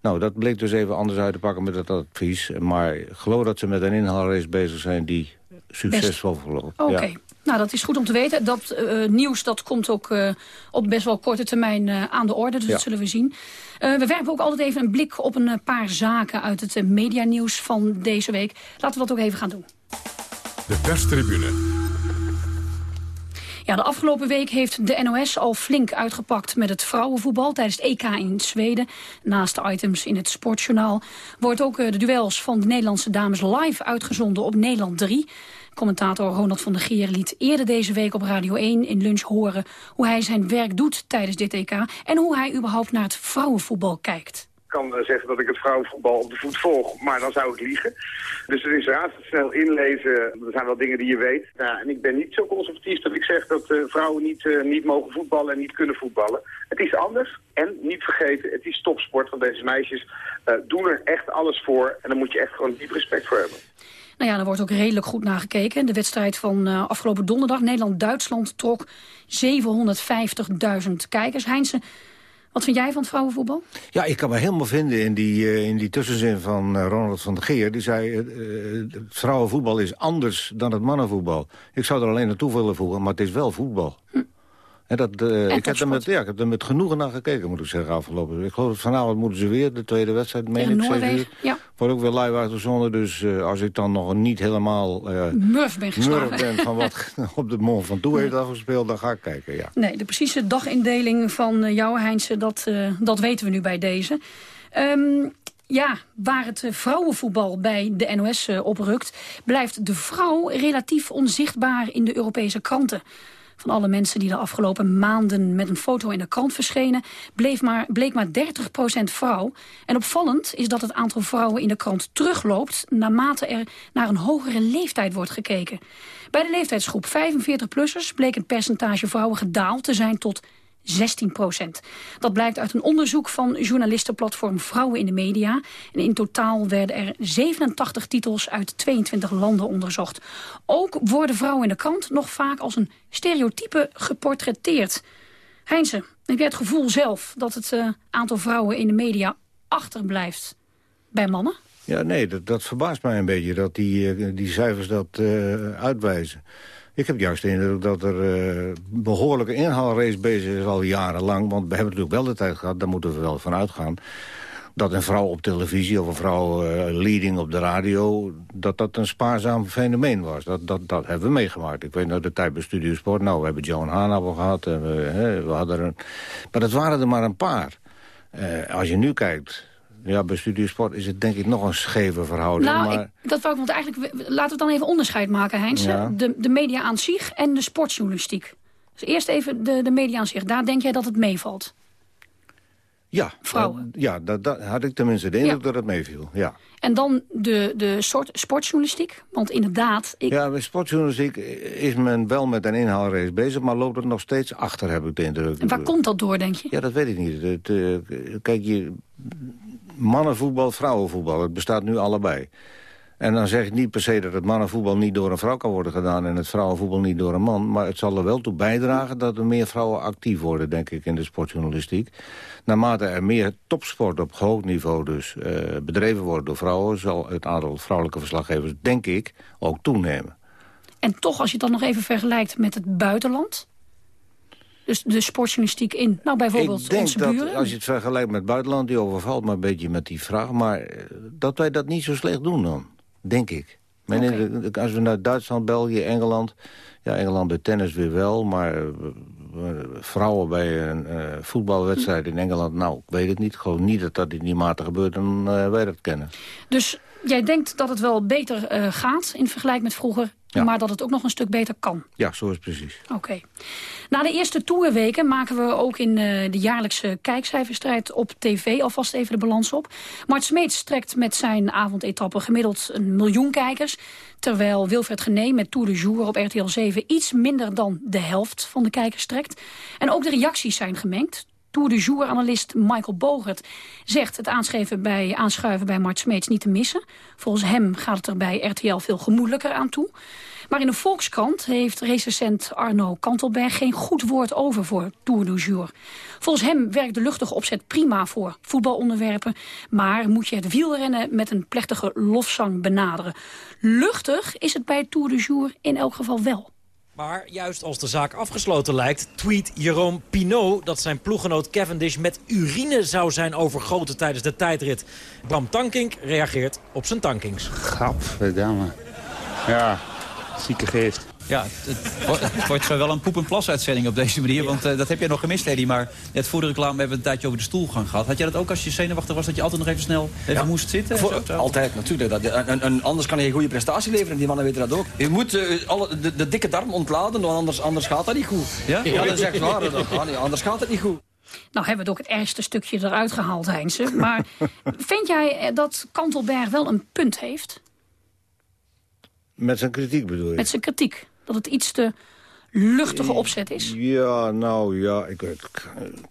Nou, dat bleek dus even anders uit te pakken met dat advies. Maar ik geloof dat ze met een inhaalrace bezig zijn die succesvol verloopt. Oké. Ja. Nou, dat is goed om te weten. Dat eh, nieuws dat komt ook eh, op best wel korte termijn eh, aan de orde. Dus Ja. dat zullen we zien. Eh, we werpen ook altijd even een blik op een paar zaken uit het medianieuws van deze week. Laten we dat ook even gaan doen. De perstribune. Ja, de afgelopen week heeft de NOS al flink uitgepakt met het vrouwenvoetbal tijdens het EK in Zweden. Naast de items in het sportjournaal wordt ook de duels van de Nederlandse dames live uitgezonden op Nederland 3. Commentator Ronald van der Geer liet eerder deze week op Radio 1 in lunch horen hoe hij zijn werk doet tijdens dit EK en hoe hij überhaupt naar het vrouwenvoetbal kijkt. Kan eh, zeggen dat ik het vrouwenvoetbal op de voet volg, maar dan zou ik liegen. Dus het is razendsnel inlezen. Er zijn wel dingen die je weet. Ja, en ik ben niet zo conservatief dat ik zeg dat eh, vrouwen niet, eh, niet mogen voetballen en niet kunnen voetballen. Het is anders. En niet vergeten, het is topsport. Want deze meisjes doen er echt alles voor. En daar moet je echt gewoon diep respect voor hebben. Nou ja, daar wordt ook redelijk goed naar gekeken. De wedstrijd van eh, afgelopen donderdag, Nederland-Duitsland, trok 750.000 kijkers. Heinze, wat vind jij van het vrouwenvoetbal? Ja, ik kan me helemaal vinden in die, eh, in die tussenzin van eh, Ronald van der Geer. Die zei, het vrouwenvoetbal is anders dan het mannenvoetbal. Ik zou er alleen naartoe willen voegen, maar het is wel voetbal. En dat, ik, heb er met, ja, ik heb er met genoegen naar gekeken, moet ik zeggen, afgelopen. Ik geloof dat vanavond moeten ze weer, de tweede wedstrijd, meen Tegen ik, zes Noorwegen, ja. Wordt ook weer live uitgezonden, dus eh, als ik dan nog niet helemaal... eh Murf ben murf ben van wat op de mond van toe heeft afgespeeld, dan ga ik kijken, ja. Nee, de precieze dagindeling van eh, jou, Heinze, dat, dat weten we nu bij deze. Ehm, ja, waar het vrouwenvoetbal bij de NOS oprukt... blijft de vrouw relatief onzichtbaar in de Europese kranten. Van alle mensen die de afgelopen maanden met een foto in de krant verschenen... bleef maar, bleek maar 30% vrouw. En opvallend is dat het aantal vrouwen in de krant terugloopt... naarmate er naar een hogere leeftijd wordt gekeken. Bij de leeftijdsgroep 45-plussers bleek het percentage vrouwen gedaald te zijn tot 16 procent. Dat blijkt uit een onderzoek van journalistenplatform Vrouwen in de Media. En in totaal werden er 87 titels uit 22 landen onderzocht. Ook worden vrouwen in de krant nog vaak als een stereotype geportretteerd. Heinze, heb jij het gevoel zelf dat het eh, aantal vrouwen in de media achterblijft bij mannen? Ja, nee, dat, dat verbaast mij een beetje dat die, eh, die cijfers dat eh, uitwijzen. Ik heb juist de indruk dat er eh behoorlijke inhaalrace bezig is al jarenlang. Want we hebben natuurlijk wel de tijd gehad, daar moeten we wel van uitgaan... dat een vrouw op televisie of een vrouw eh, leading op de radio... dat dat een spaarzaam fenomeen was. Dat, dat, dat hebben we meegemaakt. Ik weet nog de tijd bij Studio Sport. Nou, we hebben Joan Hanabel gehad. We, hè, we hadden maar dat waren er maar een paar. Eh, als je nu kijkt... Ja, bij Studio Sport is het denk ik nog een scheve verhouding. Nou, maar... ik, dat wou ik, want eigenlijk, laten we dan even onderscheid maken, Heinz. Ja. De, de media aan zich en de sportjournalistiek. Dus eerst even de, de media aan zich. Daar denk jij dat het meevalt? Ja, Vrouwen. dat- ja, dat, dat had ik tenminste de indruk Ja. dat het meeviel. Ja. En dan de, de soort sportjournalistiek. Want inderdaad, ik, ja, bij sportjournalistiek is men wel met een inhaalrace bezig... maar loopt het nog steeds achter, heb ik de indruk. en waar komt dat door, denk je? Ja, dat weet ik niet. Het, eh, kijk, je, mannenvoetbal, vrouwenvoetbal, het bestaat nu allebei. En dan zeg ik niet per se dat het mannenvoetbal niet door een vrouw kan worden gedaan... en het vrouwenvoetbal niet door een man. Maar het zal er wel toe bijdragen dat er meer vrouwen actief worden, denk ik, in de sportjournalistiek. Naarmate er meer topsport op hoog niveau dus eh, bedreven wordt door vrouwen... zal het aantal vrouwelijke verslaggevers, denk ik, ook toenemen. En toch, als je het dan nog even vergelijkt met het buitenland... dus de sportjournalistiek in, nou bijvoorbeeld ik denk onze dat, buren... als je het vergelijkt met het buitenland... die overvalt me een beetje met die vraag... maar eh, dat wij dat niet zo slecht doen dan, denk ik. Mijn indruk- Als we naar Duitsland, België, Engeland... ja, Engeland bij tennis weer wel, maar... eh, vrouwen bij een uh, voetbalwedstrijd in Engeland... nou, ik weet het niet. Gewoon niet dat dat in die mate gebeurt dan wij dat kennen. Dus jij denkt dat het wel beter gaat in vergelijking met vroeger... maar dat het ook nog een stuk beter kan? Ja, zo is het precies. Oké. Na de eerste toerweken maken we ook in de jaarlijkse kijkcijferstrijd op tv alvast even de balans op. Mart Smeets trekt met zijn avondetappe gemiddeld een miljoen kijkers. Terwijl Wilfred Gené met Tour de Jour op RTL 7 iets minder dan de helft van de kijkers trekt. En ook de reacties zijn gemengd. Tour de Jour-analyst Michael Bogert zegt het aanschuiven bij, aanschuiven bij Mart Smeets niet te missen. Volgens hem gaat het er bij RTL veel gemoedelijker aan toe. Maar in de Volkskrant heeft recensent Arno Kantelberg geen goed woord over voor Tour du Jour. Volgens hem werkt de luchtige opzet prima voor voetbalonderwerpen, maar moet je het wielrennen met een plechtige lofzang benaderen. Luchtig is het bij Tour du Jour in elk geval wel. Maar juist als de zaak afgesloten lijkt, tweet Jerome Pinot... dat zijn ploeggenoot Cavendish met urine zou zijn overgoten tijdens de tijdrit. Bram Tankink reageert op zijn tankings. Gadverdamme. Ja, zieke geest. Ja, het, het wordt zo wel een poep- en plas-uitzending op deze manier. Want uh, dat heb jij nog gemist, Eddie. Maar net voor de reclame hebben we een tijdje over de stoelgang gehad. Had jij dat ook als je zenuwachtig was, dat je altijd nog even snel even moest zitten? Voor, altijd, natuurlijk. Dat, en, en, anders kan je een goede prestatie leveren. Die mannen weten dat ook. Je moet uh, alle, de, de, dikke darm ontladen, want anders, anders gaat dat niet goed. Ja, ja dat is echt waar. Dat anders gaat het niet goed. Nou hebben we ook het ergste stukje eruit gehaald, Heinze. Maar vind jij eh, dat Kantelberg wel een punt heeft? Met zijn kritiek bedoel je? Met zijn kritiek dat het iets te luchtige opzet is? Ja, nou ja. Ik,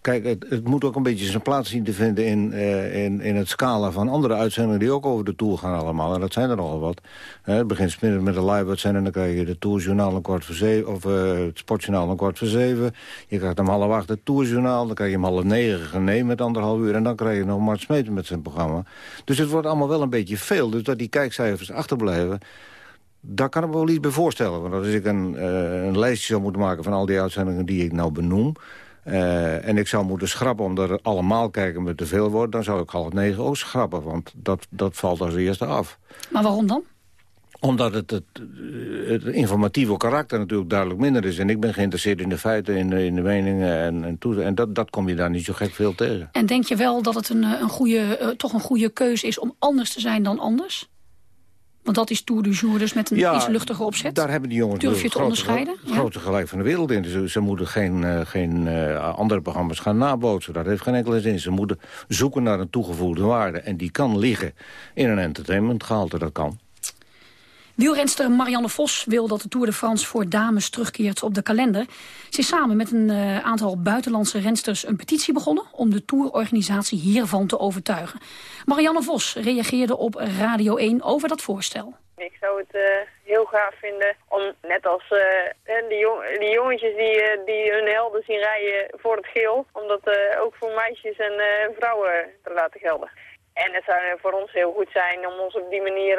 kijk, het, het, moet ook een beetje zijn plaats zien te vinden in, uh, in, in het scala van andere uitzendingen die ook over de Tour gaan allemaal. En dat zijn er nogal wat. het begint met, met een live uitzending, dan krijg je de Tourjournaal een kwart voor zeven, of uh, het Sportjournaal een kwart voor zeven. Je krijgt om half acht het Tourjournaal, dan krijg je om half negen genee met anderhalf uur. En dan krijg je nog Mart Smeeten met zijn programma. Dus het wordt allemaal wel een beetje veel. Dus dat die kijkcijfers achterblijven daar kan ik me wel iets bij voorstellen. Want als ik een, uh, een lijstje zou moeten maken van al die uitzendingen die ik nou benoem... Uh, en ik zou moeten schrappen omdat er allemaal kijken me te veel wordt... dan zou ik half negen ook schrappen, want dat, dat valt als eerste af. Maar waarom dan? Omdat het, het, het, informatieve karakter natuurlijk duidelijk minder is. En ik ben geïnteresseerd in de feiten, in de, in de meningen en, en, toe, en dat, dat kom je daar niet zo gek veel tegen. En denk je wel dat het een, een goede, uh, toch een goede keuze is om anders te zijn dan anders? Want dat is Tour du Jour, dus met een iets luchtiger opzet. daar hebben die jongens Durf je te onderscheiden? Grote gelijk van de wereld in. Dus ze moeten geen, uh, geen uh, andere programma's gaan nabootsen. Dat heeft geen enkele zin. Ze moeten zoeken naar een toegevoegde waarde. En die kan liggen in een entertainmentgehalte. Dat kan. Wielrenster Marianne Vos wil dat de Tour de France voor dames terugkeert op de kalender. Ze is samen met een uh, aantal buitenlandse rensters een petitie begonnen... om de tourorganisatie hiervan te overtuigen. Marianne Vos reageerde op Radio 1 over dat voorstel. Ik zou het uh, heel gaaf vinden om, net als uh, die, jong die, jongetjes die, uh, die hun helden zien rijden voor het geel... om dat ook voor meisjes en vrouwen te laten gelden. En het zou voor ons heel goed zijn om ons op die manier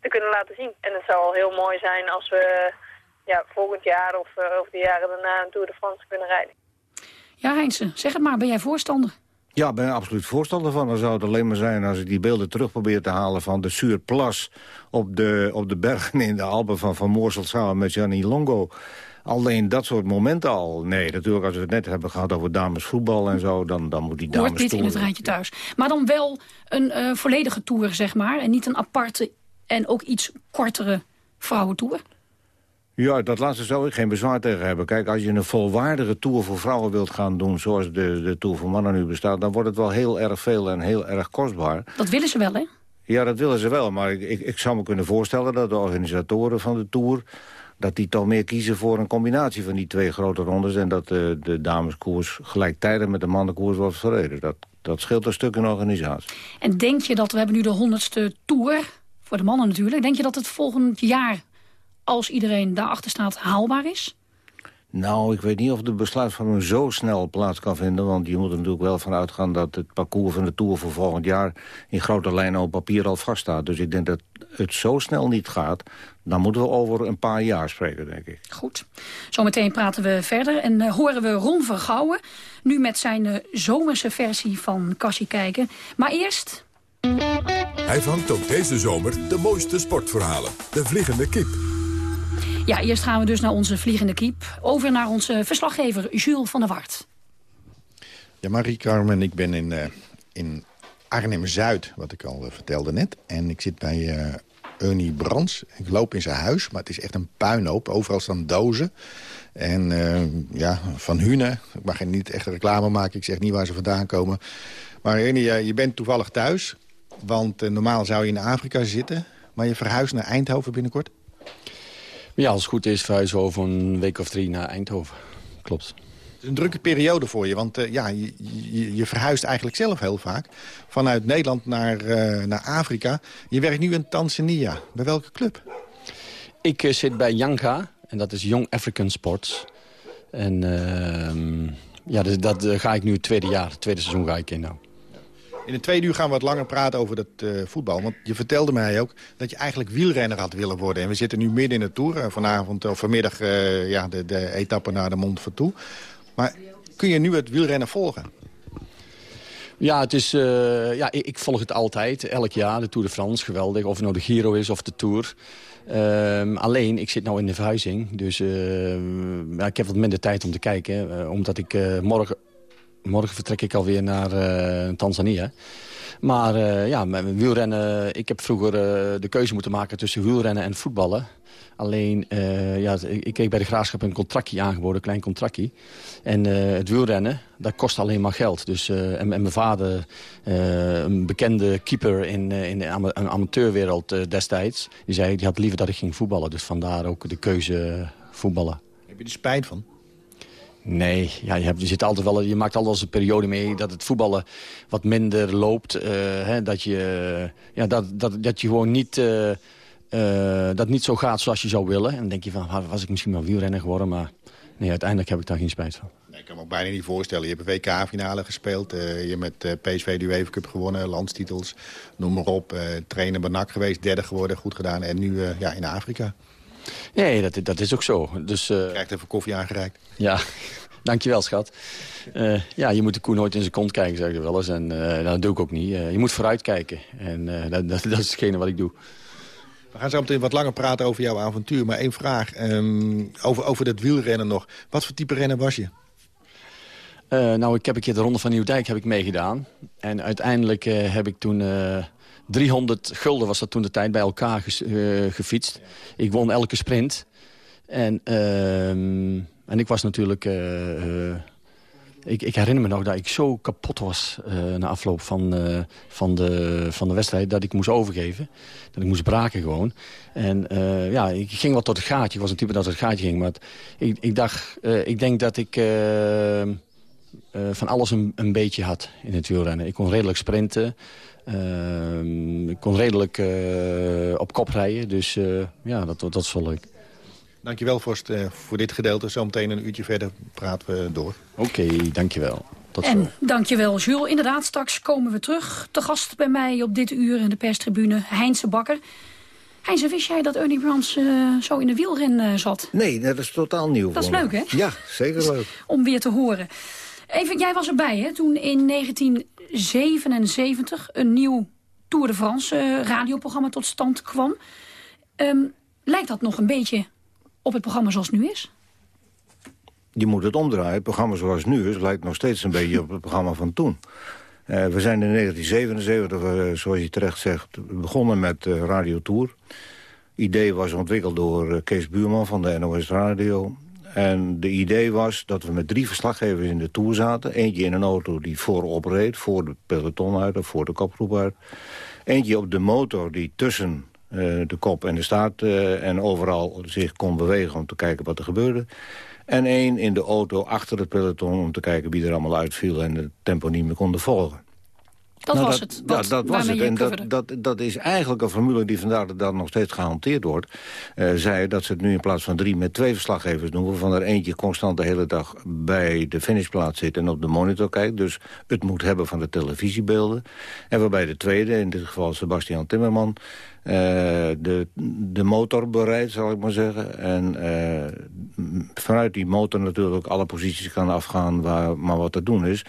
te kunnen laten zien. En het zou al heel mooi zijn als we ja, volgend jaar of, of de jaren daarna een Tour de France kunnen rijden. Ja, Heinze, zeg het maar. Ben jij voorstander? Ja, ik ben absoluut voorstander van. Dan zou het alleen maar zijn als ik die beelden terug probeer te halen... van de Suurplas op de, op de bergen in de Alpen van Van Moorsel... samen met Gianni Longo. Alleen dat soort momenten al. Nee, natuurlijk als we het net hebben gehad over damesvoetbal en zo... dan, dan moet die dames Hoort dit in het rijtje thuis. Maar dan wel een uh, volledige tour, zeg maar. En niet een aparte en ook iets kortere vrouwentour? Ja, dat laatste zou ik geen bezwaar tegen hebben. Kijk, als je een volwaardige tour voor vrouwen wilt gaan doen... zoals de, de tour voor mannen nu bestaat... dan wordt het wel heel erg veel en heel erg kostbaar. Dat willen ze wel, hè? Ja, dat willen ze wel. Maar ik, ik, ik zou me kunnen voorstellen dat de organisatoren van de tour... dat die toch meer kiezen voor een combinatie van die twee grote rondes... en dat de, de dameskoers gelijktijdig met de mannenkoers wordt verreden. Dat, dat scheelt een stuk in organisatie. En denk je dat we hebben nu de honderdste tour voor de mannen natuurlijk. Denk je dat het volgend jaar, als iedereen daarachter staat, haalbaar is? Nou, ik weet niet of de besluitvorming zo snel plaats kan vinden. Want je moet er natuurlijk wel van uitgaan dat het parcours van de Tour voor volgend jaar... in grote lijnen op papier al vaststaat. Dus ik denk dat het zo snel niet gaat. Dan moeten we over een paar jaar spreken, denk ik. Goed. Zometeen praten we verder en uh, horen we Ron Vergouwen... nu met zijn uh, zomerse versie van Kassie kijken. Maar eerst... Hij vangt ook deze zomer de mooiste sportverhalen. De Vliegende Kip. Ja, eerst gaan we dus naar onze vliegende kiep. Over naar onze verslaggever Jules van der Wart. Ja, Marie Carmen, ik ben in, uh, in Arnhem-Zuid, wat ik al uh, vertelde net. En ik zit bij uh, Eunie Brands. Ik loop in zijn huis, maar het is echt een puinhoop. Overal staan dozen. En ja, van Hune, ik mag niet echt reclame maken. Ik zeg niet waar ze vandaan komen. Maar Eunie, je bent toevallig thuis. Want normaal zou je in Afrika zitten. Maar je verhuist naar Eindhoven binnenkort? Ja, als het goed is verhuizen we over een week of drie naar Eindhoven. Klopt. Het is een drukke periode voor je, want uh, ja, je, je, je, verhuist eigenlijk zelf heel vaak. Vanuit Nederland naar, uh, naar Afrika. Je werkt nu in Tanzania. Bij welke club? Ik uh, zit bij Yanga, en dat is Young African Sports. En ehm, ja, dus dat ga ik nu het tweede jaar, het tweede seizoen ga ik in nou. In het tweede uur gaan we wat langer praten over het uh, voetbal. Want je vertelde mij ook dat je eigenlijk wielrenner had willen worden. En we zitten nu midden in de Tour. Uh, vanavond of vanmiddag uh, ja, de, de etappe naar de Mont Ventoux. Maar kun je nu het wielrennen volgen? Ja, het is, ja ik, ik, volg het altijd, elk jaar, de Tour de France, geweldig. Of het nou de Giro is of de Tour. Um, alleen, ik zit nu in de verhuizing, dus ja, ik heb wat minder tijd om te kijken. omdat ik morgen morgen vertrek ik alweer naar uh, Tanzania. Maar uh, ja, met wielrennen... Ik heb vroeger uh, de keuze moeten maken tussen wielrennen en voetballen. Alleen, ja, ik kreeg bij de Graafschap een contractje aangeboden, een klein contractje. En het wielrennen, dat kost alleen maar geld. Dus, en, en, mijn vader, een bekende keeper in, in de amateurwereld destijds... die zei, die had liever dat ik ging voetballen. Dus vandaar ook de keuze voetballen. Heb je er spijt van? Nee, ja, je, hebt, je, zit altijd wel, je maakt altijd een periode mee dat het voetballen wat minder loopt. Uh, hè, dat, je, ja, dat, dat, dat je gewoon niet, uh, uh, dat niet zo gaat zoals je zou willen. En dan denk je van, was ik misschien wel wielrenner geworden. Maar nee, uiteindelijk heb ik daar geen spijt van. Nee, ik kan me ook bijna niet voorstellen. Je hebt een WK-finale gespeeld. je hebt met PSV de UEFA Cup gewonnen, landstitels, noem maar op. trainer bij geweest, derde geworden, goed gedaan. En nu ja, in Afrika. Nee, dat, dat is ook zo. Dus, uh... Krijgt even koffie aangereikt. Ja, dankjewel schat. Uh, ja, je moet de koe nooit in zijn kont kijken, zeg ik wel eens. En uh, dat doe ik ook niet. je moet vooruit kijken. En dat, dat, dat, is hetgene wat ik doe. We gaan zo meteen wat langer praten over jouw avontuur. Maar één vraag um, over, over dat wielrennen nog. Wat voor type renner was je? nou, ik heb een keer de Ronde van Nieuwdijk heb ik meegedaan. En uiteindelijk heb ik toen 300 gulden was dat toen de tijd bij elkaar gefietst. Ik won elke sprint. En, uh, en ik was natuurlijk... Uh, uh, ik, ik, herinner me nog dat ik zo kapot was na afloop van, van, de, van de wedstrijd... dat ik moest overgeven. Dat ik moest braken gewoon. En ja, ik ging wat tot het gaatje. Ik was een type dat het gaatje ging. Maar ik, ik dacht, ik denk dat ik... van alles een, een, beetje had in het wielrennen. Ik kon redelijk sprinten. Uh, ik kon redelijk uh, op kop rijden, dus uh, ja, dat, dat is wel leuk. Dankjewel Forst uh, voor dit gedeelte. Zometeen een uurtje verder praten we door. Oké, okay, dankjewel. Tot en zo. dankjewel Jules. Inderdaad, straks komen we terug. Te gast bij mij op dit uur in de perstribune, Heinze Bakker. Heinze, wist jij dat Ernie Brands zo in de wielren zat? Nee, dat is totaal nieuw Dat is leuk, hè? Ja, zeker leuk. Om weer te horen. Even, jij was erbij, hè, toen in 1977 een nieuw Tour de France uh, radioprogramma tot stand kwam. Um, lijkt dat nog een beetje op het programma zoals het nu is? Je moet het omdraaien. Het programma zoals het nu is lijkt nog steeds een beetje op het programma van toen. Uh, we zijn in 1977, uh, zoals je terecht zegt, begonnen met Radio Tour. idee was ontwikkeld door Kees Buurman van de NOS Radio. En de idee was dat we met drie verslaggevers in de Tour zaten. Eentje in een auto die voorop reed, voor de peloton uit of voor de kopgroep uit. Eentje op de motor die tussen uh, de kop en de staart uh, en overal zich kon bewegen om te kijken wat er gebeurde. En één in de auto achter het peloton om te kijken wie er allemaal uitviel en het tempo niet meer konden volgen. Dat nou, was het. Wat, dat, was het. En dat, dat, dat is eigenlijk een formule die vandaag de dag nog steeds gehanteerd wordt. Uh, zei dat ze het nu in plaats van drie met twee verslaggevers doen... waarvan er eentje constant de hele dag bij de finishplaats zit... en op de monitor kijkt. Dus het moet hebben van de televisiebeelden. En waarbij de tweede, in dit geval Sebastian Timmerman... Uh, de, de motor bereidt, zal ik maar zeggen. En uh, vanuit die motor natuurlijk alle posities kan afgaan waar maar wat te doen is.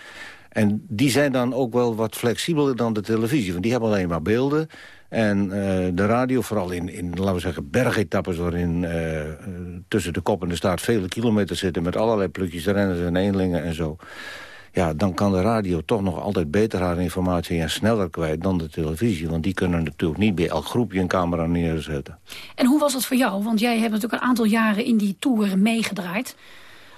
En die zijn dan ook wel wat flexibeler dan de televisie. Want die hebben alleen maar beelden. En uh, de radio, vooral in, in laten we zeggen, bergetappes... waarin uh, tussen de kop en de staart vele kilometers zitten... met allerlei plukjes renners en eenlingen en zo ja, dan kan de radio toch nog altijd beter haar informatie en sneller kwijt dan de televisie. Want die kunnen natuurlijk niet bij elk groepje een camera neerzetten. En hoe was dat voor jou? Want jij hebt natuurlijk een aantal jaren in die tour meegedraaid.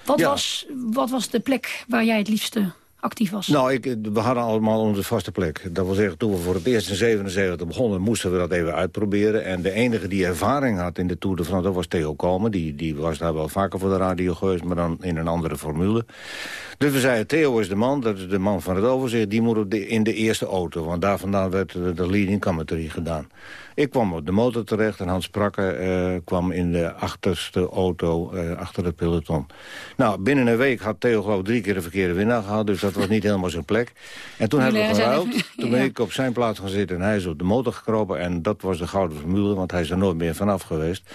Wat, was, wat was de plek waar jij het liefste actief was? Nou, ik, we hadden allemaal onze vaste plek. Dat wil zeggen, toen we voor het eerst in 77 begonnen... moesten we dat even uitproberen. En de enige die ervaring had in de Tour de France... dat was Theo Komen. Die, die was daar wel vaker voor de radio geweest... maar dan in een andere formule. Dus we zeiden, Theo is de man, dat is de man van het overzicht... die moet in de eerste auto, want daar vandaan werd de, de leading commentary gedaan. Ik kwam op de motor terecht en Hans Prakke uh, kwam in de achterste auto uh, achter het peloton. Nou, binnen een week had Theo geloof drie keer de verkeerde winnaar gehad... dus dat was niet helemaal zijn plek. En toen hebben we geruild. Toen ben ik op zijn plaats gaan zitten en hij is op de motor gekropen... en dat was de gouden formule, want hij is er nooit meer vanaf geweest.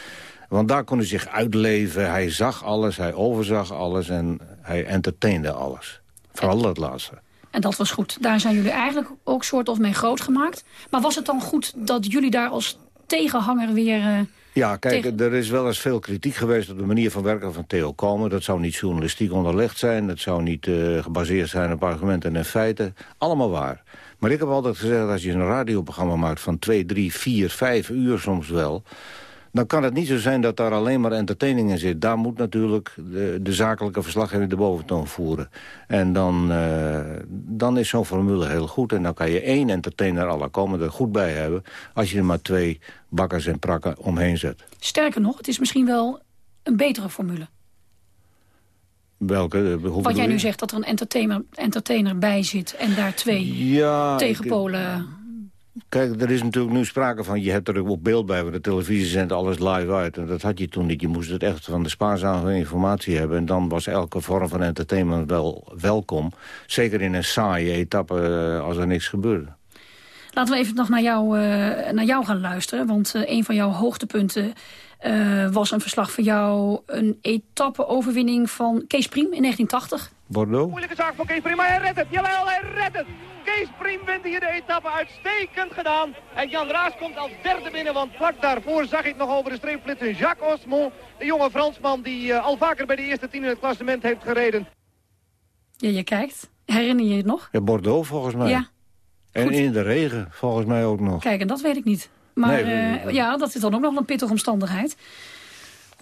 Want daar kon hij zich uitleven. Hij zag alles, hij overzag alles en hij entertainde alles. Vooral dat laatste. En dat was goed. Daar zijn jullie eigenlijk ook soort of mee groot gemaakt. Maar was het dan goed dat jullie daar als tegenhanger weer... Uh, ja, kijk, er is wel eens veel kritiek geweest op de manier van werken van Theo Komen. Dat zou niet journalistiek onderlegd zijn. Dat zou niet uh, gebaseerd zijn op argumenten en feiten. Allemaal waar. Maar ik heb altijd gezegd, dat als je een radioprogramma maakt van 2, 3, 4, 5 uur soms wel dan kan het niet zo zijn dat daar alleen maar entertaining in zit. Daar moet natuurlijk de, de zakelijke verslaggeving de boventoon voeren. En dan, uh, dan is zo'n formule heel goed. En dan kan je één entertainer alle komen er goed bij hebben... als je er maar twee bakkers en prakken omheen zet. Sterker nog, het is misschien wel een betere formule. Welke? Wat jij nu zegt, dat er een entertainer, entertainer bij zit... en daar twee ja, tegenpolen... Kijk, er is natuurlijk nu sprake van, je hebt er ook beeld bij... want de televisie zendt alles live uit. En dat had je toen niet. Je moest het echt van de spaarzame informatie hebben. En dan was elke vorm van entertainment wel welkom. Zeker in een saaie etappe eh, als er niks gebeurde. Laten we even nog naar jou, uh, naar jou gaan luisteren. Want uh, een van jouw hoogtepunten was een verslag van jou... een etappe-overwinning van Kees Priem in 1980. Bordeaux. Moeilijke zaak voor Kees Priem, maar hij redt het. Jawel, hij redt het. Kees Priem wint hier de etappe uitstekend gedaan. En Jan Raas komt als derde binnen, want vlak daarvoor zag ik nog over de streep flitsen Jacques Osmond. De jonge Fransman die uh, al vaker bij de eerste tien in het klassement heeft gereden. Ja, je kijkt. Herinner je het nog? Ja, Bordeaux volgens mij. Ja. En in de regen volgens mij ook nog. Kijk, en dat weet ik niet. Maar nee, uh, ja, dat is dan ook nog een pittige omstandigheid.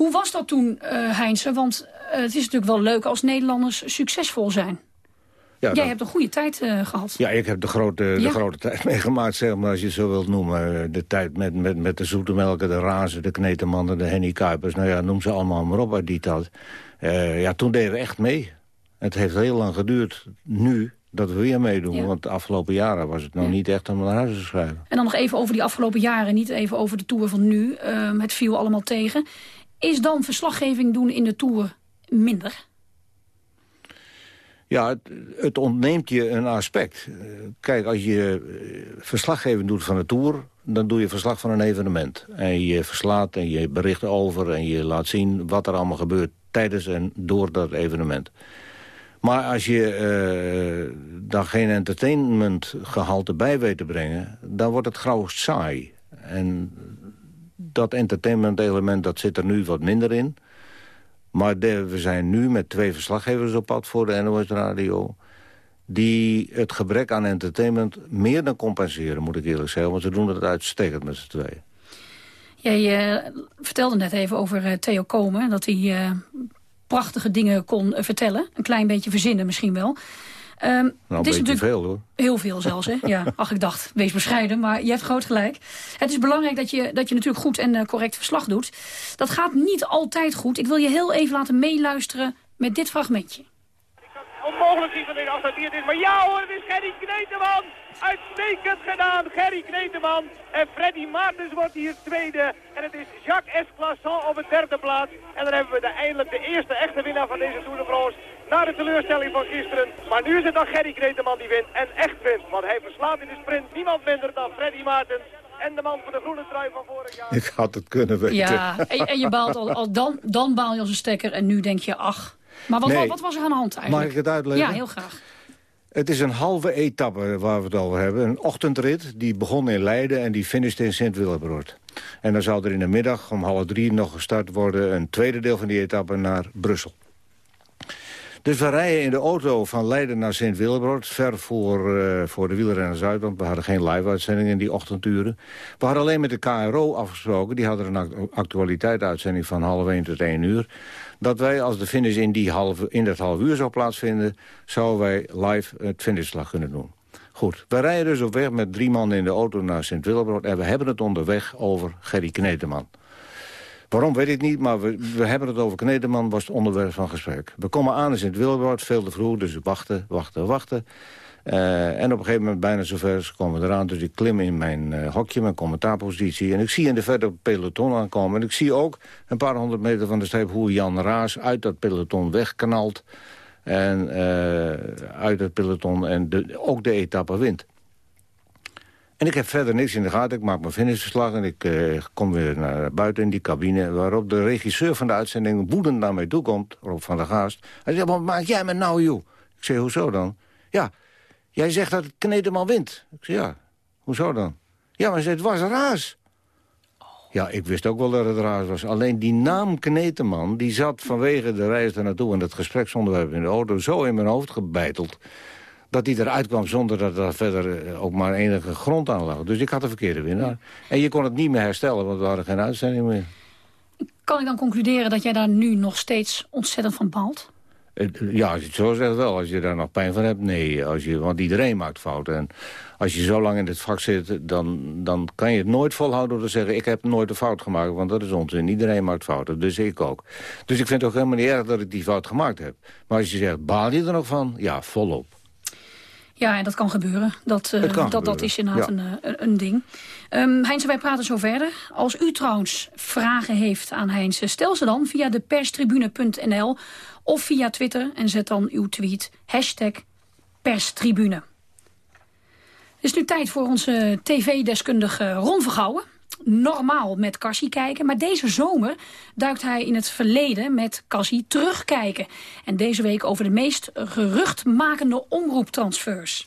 Hoe was dat toen, uh, Heinze? Want uh, het is natuurlijk wel leuk als Nederlanders succesvol zijn. Ja, Jij hebt een goede tijd uh, gehad. Ja, ik heb de grote, de grote tijd meegemaakt, zeg maar, als je het zo wilt noemen. De tijd met, met, met de zoetemelken, de razen, de knetermannen, de Henny Kuipers. Nou ja, noem ze allemaal maar op uit die tijd. Uh, ja, toen deden we echt mee. Het heeft heel lang geduurd. Nu dat we weer meedoen. Ja. Want de afgelopen jaren was het nog ja. niet echt om naar huis te schrijven. En dan nog even over die afgelopen jaren. Niet even over de Tour van nu. Um, het viel allemaal tegen. Is dan verslaggeving doen in de Tour minder? Ja, het, ontneemt je een aspect. Kijk, als je verslaggeving doet van de Tour... dan doe je verslag van een evenement. En je verslaat en je bericht over... en je laat zien wat er allemaal gebeurt tijdens en door dat evenement. Maar als je uh, daar geen entertainmentgehalte bij weet te brengen... dan wordt het grauw saai. En dat entertainment element dat zit er nu wat minder in... Maar we zijn nu met twee verslaggevers op pad voor de NOS Radio... die het gebrek aan entertainment meer dan compenseren, moet ik eerlijk zeggen. Want ze doen het uitstekend met z'n tweeën. Jij vertelde net even over uh, Theo Komen, dat hij uh, prachtige dingen kon vertellen. Een klein beetje verzinnen misschien wel. Um, nou, een is beetje veel hoor. Heel veel zelfs, hè? Ja, ach, ik dacht, wees bescheiden, maar je hebt groot gelijk. Het is belangrijk dat je, dat je natuurlijk goed en uh, correct verslag doet. Dat gaat niet altijd goed. Ik wil je heel even laten meeluisteren met dit fragmentje. Onmogelijk zien van deze afstand die het is, maar ja hoor, het is Gerry Kneteman! Uitstekend gedaan, Gerry Kneteman. En Freddy Maartens wordt hier tweede. En het is Jacques Esclasson op de derde plaats. En dan hebben we de, eindelijk de eerste echte winnaar van deze Tour de France. Na de teleurstelling van gisteren. Maar nu is het dan Gerry Kneteman die wint. En echt wint. Want hij verslaat in de sprint niemand minder dan Freddy Maartens. En de man van de groene trui van vorig jaar. Ik had het kunnen weten. Ja, en, en je baalt al, al dan, dan baal je als een stekker. En nu denk je, ach. Maar wat, nee. wat, wat was er aan de hand eigenlijk? Mag ik het uitleggen? Ja, heel graag. Het is een halve etappe waar we het over hebben. Een ochtendrit die begon in Leiden en die finishte in Sint-Willebroord. En dan zou er in de middag om half drie nog gestart worden... een tweede deel van die etappe naar Brussel. Dus we rijden in de auto van Leiden naar Sint-Willebroord... ver voor, uh, voor de wielrenners uit, want we hadden geen live-uitzending in die ochtenduren. We hadden alleen met de KRO afgesproken... die hadden een actualiteitsuitzending van half 1 tot 1 uur... dat wij, als de finish in, die halve, in dat half uur zou plaatsvinden... zouden wij live het finishslag kunnen doen. Goed, we rijden dus op weg met drie man in de auto naar Sint-Willebroord... en we hebben het onderweg over Gerry Kneteman. Waarom weet ik niet, maar we, we hebben het over Kneteman, was het onderwerp van gesprek. We komen aan in Sint-Willebroord, veel te vroeg, dus we wachten, wachten, wachten. Uh, en op een gegeven moment, bijna zover, komen we eraan. Dus ik klim in mijn uh, hokje, mijn commentaarpositie. En ik zie in de verte peloton aankomen. En ik zie ook, een paar honderd meter van de streep... hoe Jan Raas uit dat peloton wegknalt. En uh, uit het peloton en ook de etappe wint. En ik heb verder niks in de gaten. Ik maak mijn finishverslag en ik uh, kom weer naar buiten in die cabine... waarop de regisseur van de uitzending woedend naar mij toe komt, Rob van der Gaast. Hij zegt, wat maak jij me nou, joh? Ik zeg, hoezo dan? Ja, jij zegt dat Kneteman wint. Ik zeg, ja, hoezo dan? Ja, maar het was Raas. Ja, ik wist ook wel dat het Raas was. Alleen die naam Kneteman, die zat vanwege de reis daar naartoe... en het gespreksonderwerp in de auto zo in mijn hoofd gebeiteld dat hij eruit kwam zonder dat er verder eh, ook maar enige grond aan lag. Dus ik had de verkeerde winnaar. En je kon het niet meer herstellen, want we hadden geen uitzending meer. Kan ik dan concluderen dat jij daar nu nog steeds ontzettend van baalt? Eh, ja, als je het zo zegt wel. Als je daar nog pijn van hebt, nee. Als je, want iedereen maakt fouten. En als je zo lang in dit vak zit, dan, dan kan je het nooit volhouden... door te zeggen, ik heb nooit een fout gemaakt. Want dat is onzin. Iedereen maakt fouten, dus ik ook. Dus ik vind het ook helemaal niet erg dat ik die fout gemaakt heb. Maar als je zegt, baal je er nog van? Ja, volop. Ja, en dat kan gebeuren. Dat, uh, dat, dat is inderdaad ja. een, uh, een ding. Um, Heinz, wij praten zo verder. Als u trouwens vragen heeft aan Heinz, stel ze dan via de perstribune.nl of via Twitter en zet dan uw tweet hashtag perstribune. Het is nu tijd voor onze tv-deskundige Ron Vergouwen normaal met Cassie kijken. Maar deze zomer duikt hij in het verleden met Cassie terugkijken. En deze week over de meest geruchtmakende omroeptransfers.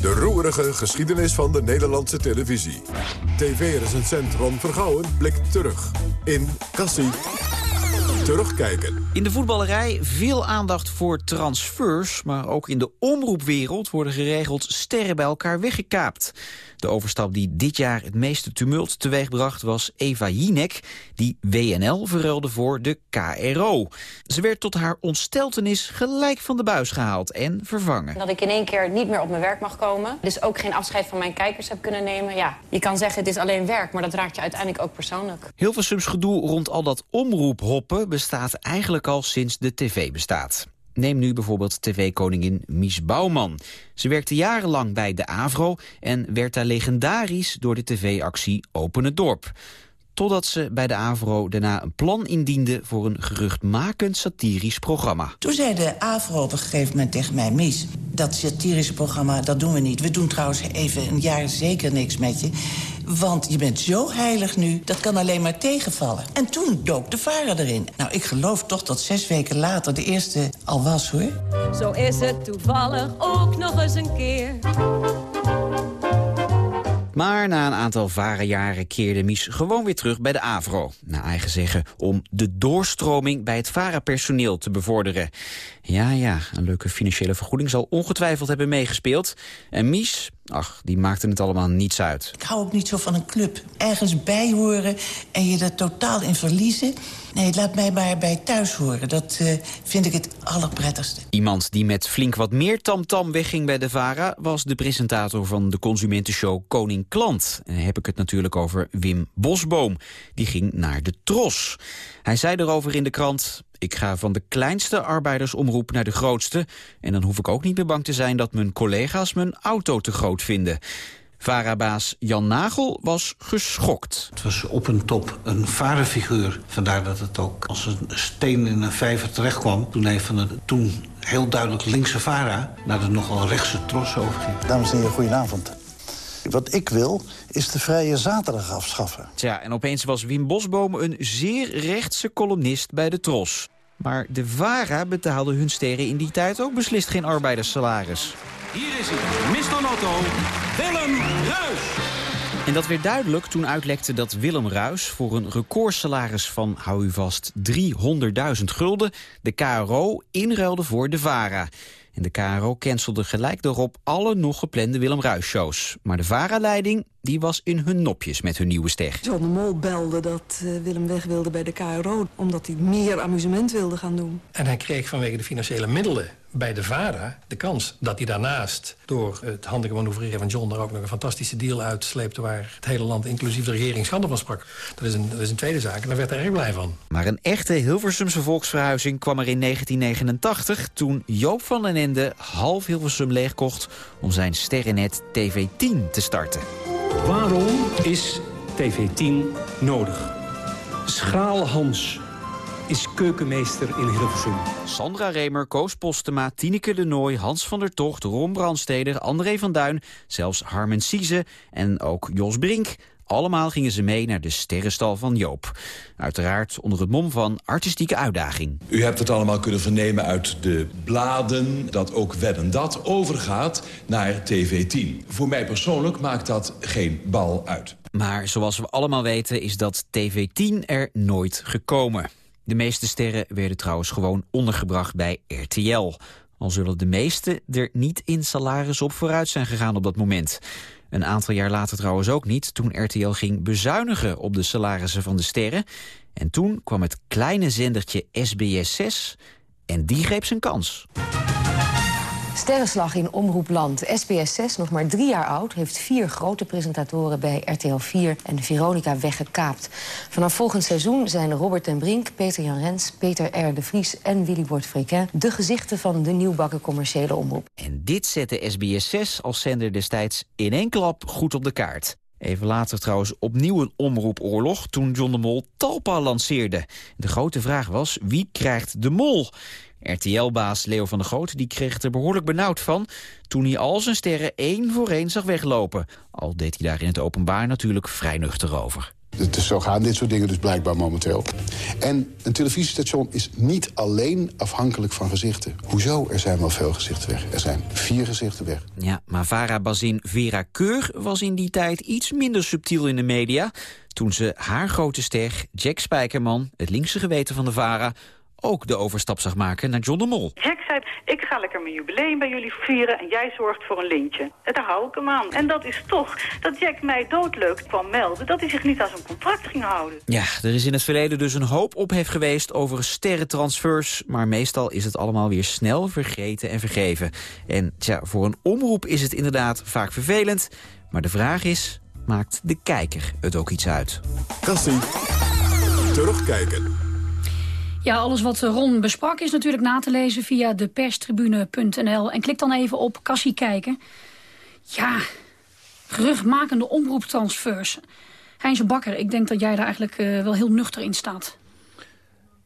De roerige geschiedenis van de Nederlandse televisie. TV-recensent Ron Vergouwen blikt terug in Cassie Terugkijken. In de voetballerij veel aandacht voor transfers... maar ook in de omroepwereld worden geregeld sterren bij elkaar weggekaapt. De overstap die dit jaar het meeste tumult teweegbracht was Eva Jinek... die WNL verruilde voor de KRO. Ze werd tot haar ontsteltenis gelijk van de buis gehaald en vervangen. Dat ik in één keer niet meer op mijn werk mag komen. Dus ook geen afscheid van mijn kijkers heb kunnen nemen. Ja, je kan zeggen het is alleen werk, maar dat raakt je uiteindelijk ook persoonlijk. Hilversums gedoe rond al dat omroephoppen bestaat eigenlijk al sinds de tv bestaat. Neem nu bijvoorbeeld tv-koningin Mies Bouwman. Ze werkte jarenlang bij de AVRO en werd daar legendarisch door de tv-actie Open het Dorp. Totdat ze bij de AVRO daarna een plan indiende voor een geruchtmakend satirisch programma. Toen zei de AVRO op een gegeven moment tegen mij... Mies, dat satirische programma, dat doen we niet. We doen trouwens even een jaar zeker niks met je. Want je bent zo heilig nu, dat kan alleen maar tegenvallen. En toen dook de vader erin. Nou, ik geloof toch dat zes weken later de eerste al was, hoor. Zo is het toevallig ook nog eens een keer. Maar na een aantal vare jaren keerde Mies gewoon weer terug bij de AVRO. Naar eigen zeggen om de doorstroming bij het VARA-personeel te bevorderen. Ja, ja, een leuke financiële vergoeding zal ongetwijfeld hebben meegespeeld. En Mies, ach, die maakte het allemaal niets uit. Ik hou ook niet zo van een club. Ergens bij horen en je er totaal in verliezen. Nee, laat mij maar bij thuis horen. Dat uh, vind ik het allerprettigste. Iemand die met flink wat meer tamtam -tam wegging bij de VARA... was de presentator van de consumentenshow Koning Klant. En dan heb ik het natuurlijk over Wim Bosboom. Die ging naar de Tros. Hij zei erover in de krant... Ik ga van de kleinste arbeidersomroep naar de grootste... en dan hoef ik ook niet meer bang te zijn dat mijn collega's mijn auto te groot vinden. Varabaas Jan Nagel was geschokt. Het was op een top een varenfiguur. Vandaar dat het ook als een steen in een vijver terecht kwam... toen hij van de toen heel duidelijk linkse Vara... naar de nogal rechtse tros overging. Dames en heren, goedenavond. Wat ik wil, is de vrije zaterdag afschaffen. Tja, en opeens was Wim Bosboom een zeer rechtse columnist bij de Tros. Maar de VARA betaalde hun sterren in die tijd ook beslist geen arbeiderssalaris. Hier is hij, Mr. Lotto, Willem Ruis. En dat werd duidelijk toen uitlekte dat Willem Ruis voor een recordsalaris van, hou u vast, 300.000 gulden de KRO inruilde voor de VARA. En de KRO cancelde gelijk daarop alle nog geplande Willem Ruis-shows. Maar de VARA-leiding die was in hun nopjes met hun nieuwe ster. John de Mol belde dat uh, Willem weg wilde bij de KRO... omdat hij meer amusement wilde gaan doen. En hij kreeg vanwege de financiële middelen bij de VARA de kans dat hij daarnaast... door het handige manoeuvreren van John... daar ook nog een fantastische deal uitsleepte... waar het hele land, inclusief de regering, schande van sprak. Dat is een, dat is een tweede zaak en daar werd hij erg blij van. Maar een echte Hilversumse volksverhuizing kwam er in 1989... toen Joop van den Ende half Hilversum leegkocht... om zijn sterrennet TV10 te starten. Waarom is TV10 nodig? Schraal Hans is keukenmeester in Hilversum. Sandra Remer, Koos Postema, Tineke de Nooi, Hans van der Tocht... Ron Brandsteder, André van Duin, zelfs Harmen Sieze en ook Jos Brink... Allemaal gingen ze mee naar de sterrenstal van Joop. Uiteraard onder het mom van artistieke uitdaging. U hebt het allemaal kunnen vernemen uit de bladen... dat ook Wedden Dat overgaat naar TV10. Voor mij persoonlijk maakt dat geen bal uit. Maar zoals we allemaal weten is dat TV10 er nooit gekomen. De meeste sterren werden trouwens gewoon ondergebracht bij RTL. Al zullen de meesten er niet in salaris op vooruit zijn gegaan op dat moment. Een aantal jaar later trouwens ook niet, toen RTL ging bezuinigen op de salarissen van de sterren. En toen kwam het kleine zendertje SBS6 en die greep zijn kans. Sterrenslag in Omroepland. SBS 6, nog maar drie jaar oud, heeft vier grote presentatoren bij RTL 4 en Veronica weggekaapt. Vanaf volgend seizoen zijn Robert ten Brink, Peter Jan Rens, Peter R. de Vries en Willy Bord Frequin de gezichten van de nieuwbakken commerciële omroep. En dit zette SBS 6 als zender destijds in één klap goed op de kaart. Even later trouwens opnieuw een omroepoorlog toen John de Mol Talpa lanceerde. De grote vraag was, wie krijgt de mol? RTL-baas Leo van der Groot die kreeg er behoorlijk benauwd van... toen hij al zijn sterren één voor één zag weglopen. Al deed hij daar in het openbaar natuurlijk vrij nuchter over. Het is zo gaan dit soort dingen dus blijkbaar momenteel. En een televisiestation is niet alleen afhankelijk van gezichten. Hoezo? Er zijn wel veel gezichten weg. Er zijn vier gezichten weg. Ja, maar Vara-bazin Vera Keur was in die tijd iets minder subtiel in de media... toen ze haar grote ster, Jack Spijkerman, het linkse geweten van de Vara ook de overstap zag maken naar John de Mol. Jack zei, ik ga lekker mijn jubileum bij jullie vieren en jij zorgt voor een lintje. En daar hou ik hem aan. En dat is toch dat Jack mij doodleuk kwam melden dat hij zich niet aan zijn contract ging houden. Ja, er is in het verleden dus een hoop ophef geweest over sterrentransfers. Maar meestal is het allemaal weer snel vergeten en vergeven. En tja, voor een omroep is het inderdaad vaak vervelend. Maar de vraag is, maakt de kijker het ook iets uit? Kassie, terugkijken. Ja, alles wat Ron besprak is natuurlijk na te lezen via deperstribune.nl. En klik dan even op Cassie kijken. Ja, geruchtmakende omroeptransfers. Heinze Bakker, ik denk dat jij daar eigenlijk uh, wel heel nuchter in staat.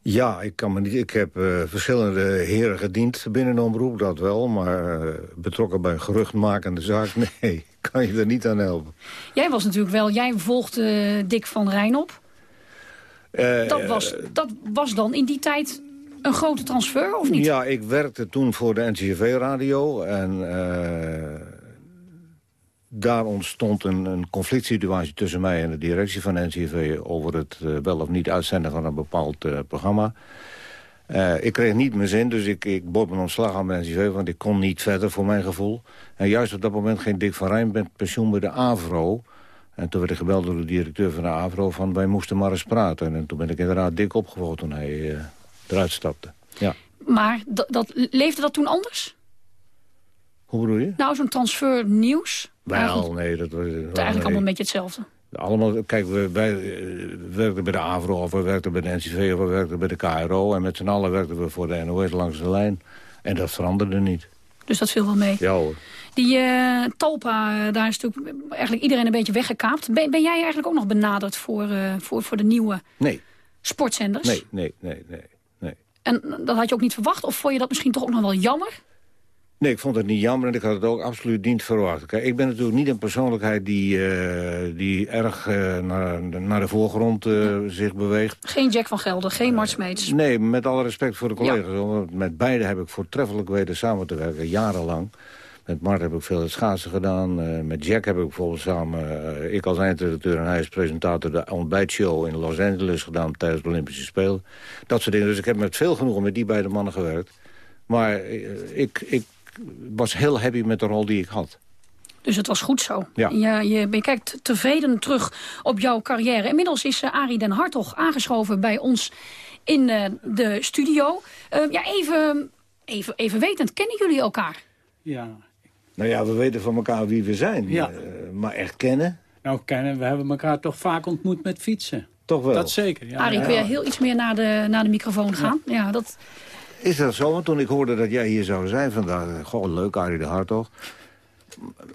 Ja, ik, kan me niet, ik heb uh, verschillende heren gediend binnen een omroep, dat wel. Maar uh, betrokken bij een geruchtmakende zaak, nee, kan je er niet aan helpen. Jij was natuurlijk wel, jij volgde Dick van Rijn op. Uh, dat, was, dat was dan in die tijd een grote transfer, of niet? Ja, ik werkte toen voor de NCV-radio. En uh, daar ontstond een, een conflict situatie tussen mij en de directie van NCV... over het uh, wel of niet uitzenden van een bepaald programma. ik kreeg niet mijn zin, dus ik, ik bood mijn ontslag aan mijn NCV... want ik kon niet verder, voor mijn gevoel. En juist op dat moment ging Dick van Rijn met pensioen bij de AVRO... En toen werd ik gebeld door de directeur van de AVRO van wij moesten maar eens praten. En toen ben ik inderdaad dik opgevolgd toen hij uh, eruit stapte. Ja. Maar dat, leefde dat toen anders? Hoe bedoel je? Nou, zo'n transfer nieuws. Wel, nee. Dat was eigenlijk allemaal een beetje hetzelfde. Allemaal, kijk, we, wij uh, werkten bij de AVRO of we werkten bij de NCV of we werkten bij de KRO. En met z'n allen werkten we voor de NOS langs de lijn. En dat veranderde niet. Dus dat viel wel mee? Ja hoor. Die uh, Talpa, daar is natuurlijk eigenlijk iedereen een beetje weggekaapt. Ben, ben jij eigenlijk ook nog benaderd voor, uh, voor, voor de nieuwe nee. sportzenders? Nee, nee, nee, nee, nee. En dat had je ook niet verwacht? Of vond je dat misschien toch ook nog wel jammer? Nee, ik vond het niet jammer en ik had het ook absoluut niet verwacht. Kijk, ik ben natuurlijk niet een persoonlijkheid die, eh, die erg uh, naar, naar de voorgrond uh, zich beweegt. Geen Jack van Gelder, geen Mart Smeets. Nee, met alle respect voor de collega's. Ja. Met beide heb ik voortreffelijk weten samen te werken, jarenlang. Met Mart heb ik veel het schaatsen gedaan. met Jack heb ik bijvoorbeeld samen, ik als eindredacteur en hij als presentator... de ontbijtshow in Los Angeles gedaan tijdens de Olympische Spelen. Dat soort dingen. Dus ik heb met veel genoegen met die beide mannen gewerkt. Maar ik, ik was heel happy met de rol die ik had. Dus het was goed zo. Ja. Je, je, je kijkt tevreden terug op jouw carrière. Inmiddels is uh, Arie den Hartog aangeschoven bij ons in uh, de studio. Uh, ja, even, even, even wetend, kennen jullie elkaar? Ja. Nou ja, we weten van elkaar wie we zijn. Ja. maar echt kennen? Nou, kennen, we hebben elkaar toch vaak ontmoet met fietsen. Toch wel? Dat zeker, ja. Arie, kun jij heel iets meer naar de, naar de microfoon gaan? Ja, ja dat... Is dat zo? Want toen ik hoorde dat jij hier zou zijn vandaag... Goh, leuk, Arie de Hartog.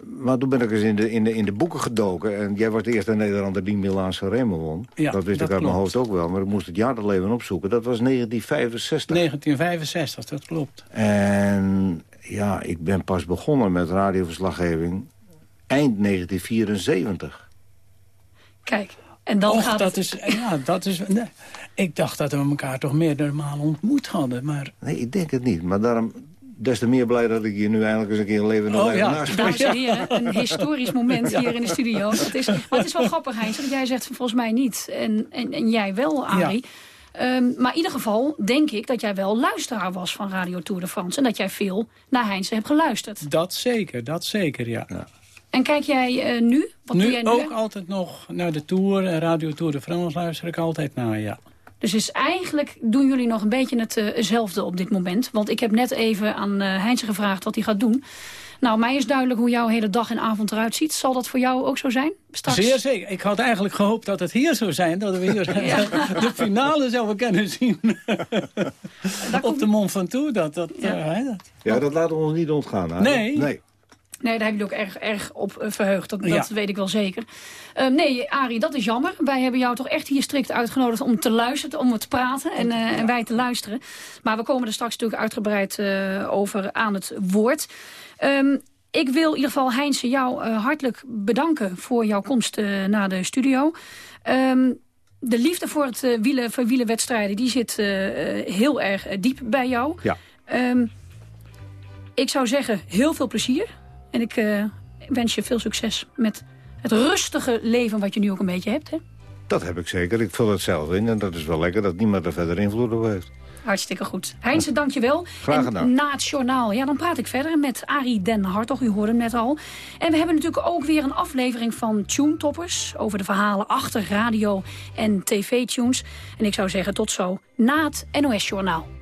Maar toen ben ik eens in de, in de, in de boeken gedoken. En jij was de eerste Nederlander die Milaanse Remo won. Ja, dat wist dat ik uit mijn hoofd ook wel. Maar ik moest het jaarleven opzoeken. Dat was 1965. 1965, dat klopt. En ja, ik ben pas begonnen met radioverslaggeving eind 1974. Kijk, en dan Och, gaat dat het... Is, ja, dat is... Nee, ik dacht dat we elkaar toch meerdere malen ontmoet hadden, maar... Nee, ik denk het niet. Maar daarom des te meer blij dat ik hier nu eindelijk eens een keer leven Oh, ja. naast Dames en heren, een historisch moment Ja. hier in de studio. Het is, maar het is wel grappig, Heinz, want jij zegt volgens mij niet. En, en, en jij wel, Arie. Ehm, maar in ieder geval denk ik dat jij wel luisteraar was van Radio Tour de France. En dat jij veel naar Heinz hebt geluisterd. Dat zeker, dat zeker, ja. En kijk jij eh, nu? Wat doe jij nu? ook altijd nog naar de Tour en Radio Tour de France luister ik altijd naar, ja. Dus is eigenlijk doen jullie nog een beetje hetzelfde op dit moment. Want ik heb net even aan uh, Heinz gevraagd wat hij gaat doen. Nou, mij is duidelijk hoe jouw hele dag en avond eruit ziet. Zal dat voor jou ook zo zijn? Straks? Zeer zeker. Ik had eigenlijk gehoopt dat het hier zou zijn. Dat we hier Ja. de finale zouden kunnen zien. Op de Mont Ventoux. Dat, dat, Ja. eh, hè, dat. Ja, dat laten we ons niet ontgaan. Hè? Nee. nee. Nee, daar hebben jullie ook erg, erg op eh, verheugd. Dat, dat Ja. weet ik wel zeker. Uh, nee, Arie, dat is jammer. Wij hebben jou toch echt hier strikt uitgenodigd om te luisteren, om te praten en, uh, en wij te luisteren. Maar we komen er straks natuurlijk uitgebreid uh, over aan het woord. Um, ik wil in ieder geval, Heinze, jou hartelijk bedanken voor jouw komst naar de studio. Um, de liefde voor, het, wielen, voor wielenwedstrijden die zit heel erg diep bij jou. Ja. Um, ik zou zeggen, heel veel plezier. En ik uh, wens je veel succes met het rustige leven wat je nu ook een beetje hebt. Hè? Dat heb ik zeker. Ik vul het zelf in. En dat is wel lekker dat niemand er verder invloed op heeft. Hartstikke goed. Heinze, dank je wel. Graag gedaan. En na het journaal, ja, dan praat ik verder met Arie Den Hartog. U hoorde hem net al. En we hebben natuurlijk ook weer een aflevering van Tune Toppers... over de verhalen achter radio en tv-tunes. En ik zou zeggen, tot zo na het NOS-journaal.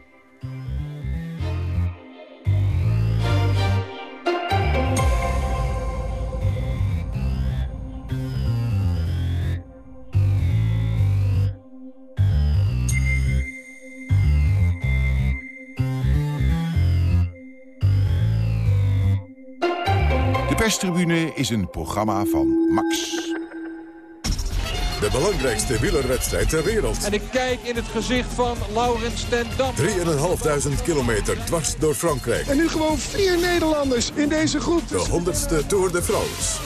Perstribune is een programma van Max. De belangrijkste wielerwedstrijd ter wereld. En ik kijk in het gezicht van Laurens ten Dam. 3.500 kilometer dwars door Frankrijk. En nu gewoon vier Nederlanders in deze groep. De 100ste Tour de France.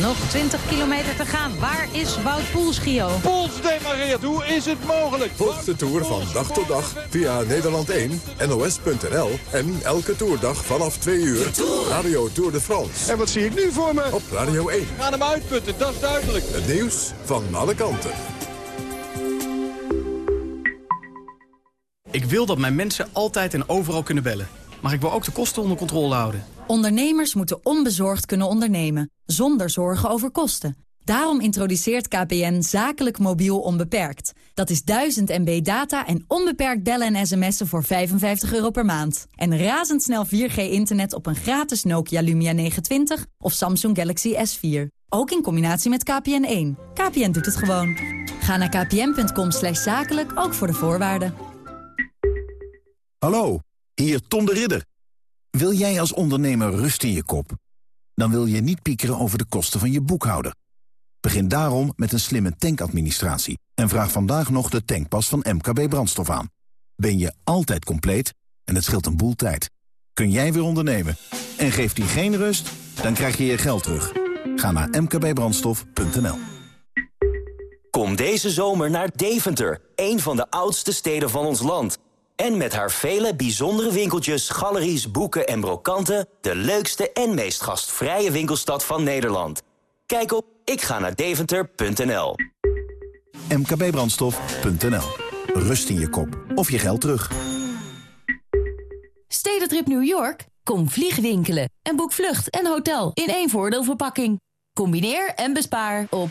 Nog 20 kilometer te gaan. Waar is Wout Poels, Gio? Poels demareert. Hoe is het mogelijk? Volg de Tour van dag tot dag via Nederland 1, NOS.nl... en elke toerdag vanaf 2 uur Radio Tour de France. En wat zie ik nu voor me? Op Radio 1. We gaan hem uitputten, dat is duidelijk. Het nieuws van alle kanten. Ik wil dat mijn mensen altijd en overal kunnen bellen. Maar ik wil ook de kosten onder controle houden. Ondernemers moeten onbezorgd kunnen ondernemen, zonder zorgen over kosten. Daarom introduceert KPN zakelijk mobiel onbeperkt. Dat is 1000 MB data en onbeperkt bellen en sms'en voor 55 euro per maand. En razendsnel 4G-internet op een gratis Nokia Lumia 920 of Samsung Galaxy S4. Ook in combinatie met KPN1. KPN doet het gewoon. Ga naar kpn.com slash zakelijk, ook voor de voorwaarden. Hallo, hier Tom de Ridder. Wil jij als ondernemer rust in je kop? Dan wil je niet piekeren over de kosten van je boekhouder. Begin daarom met een slimme tankadministratie en vraag vandaag nog de tankpas van MKB Brandstof aan. Ben je altijd compleet en het scheelt een boel tijd. kun jij weer ondernemen. En geeft die geen rust, dan krijg je je geld terug. Ga naar mkbbrandstof.nl Kom deze zomer naar Deventer, een van de oudste steden van ons land. En met haar vele bijzondere winkeltjes, galeries, boeken en brokanten... de leukste en meest gastvrije winkelstad van Nederland. Kijk op ikga naar mkbbrandstof.nl Rust in je kop of je geld terug. Stedentrip New York? Kom vliegwinkelen en boek vlucht en hotel in één voordeelverpakking. Combineer en bespaar op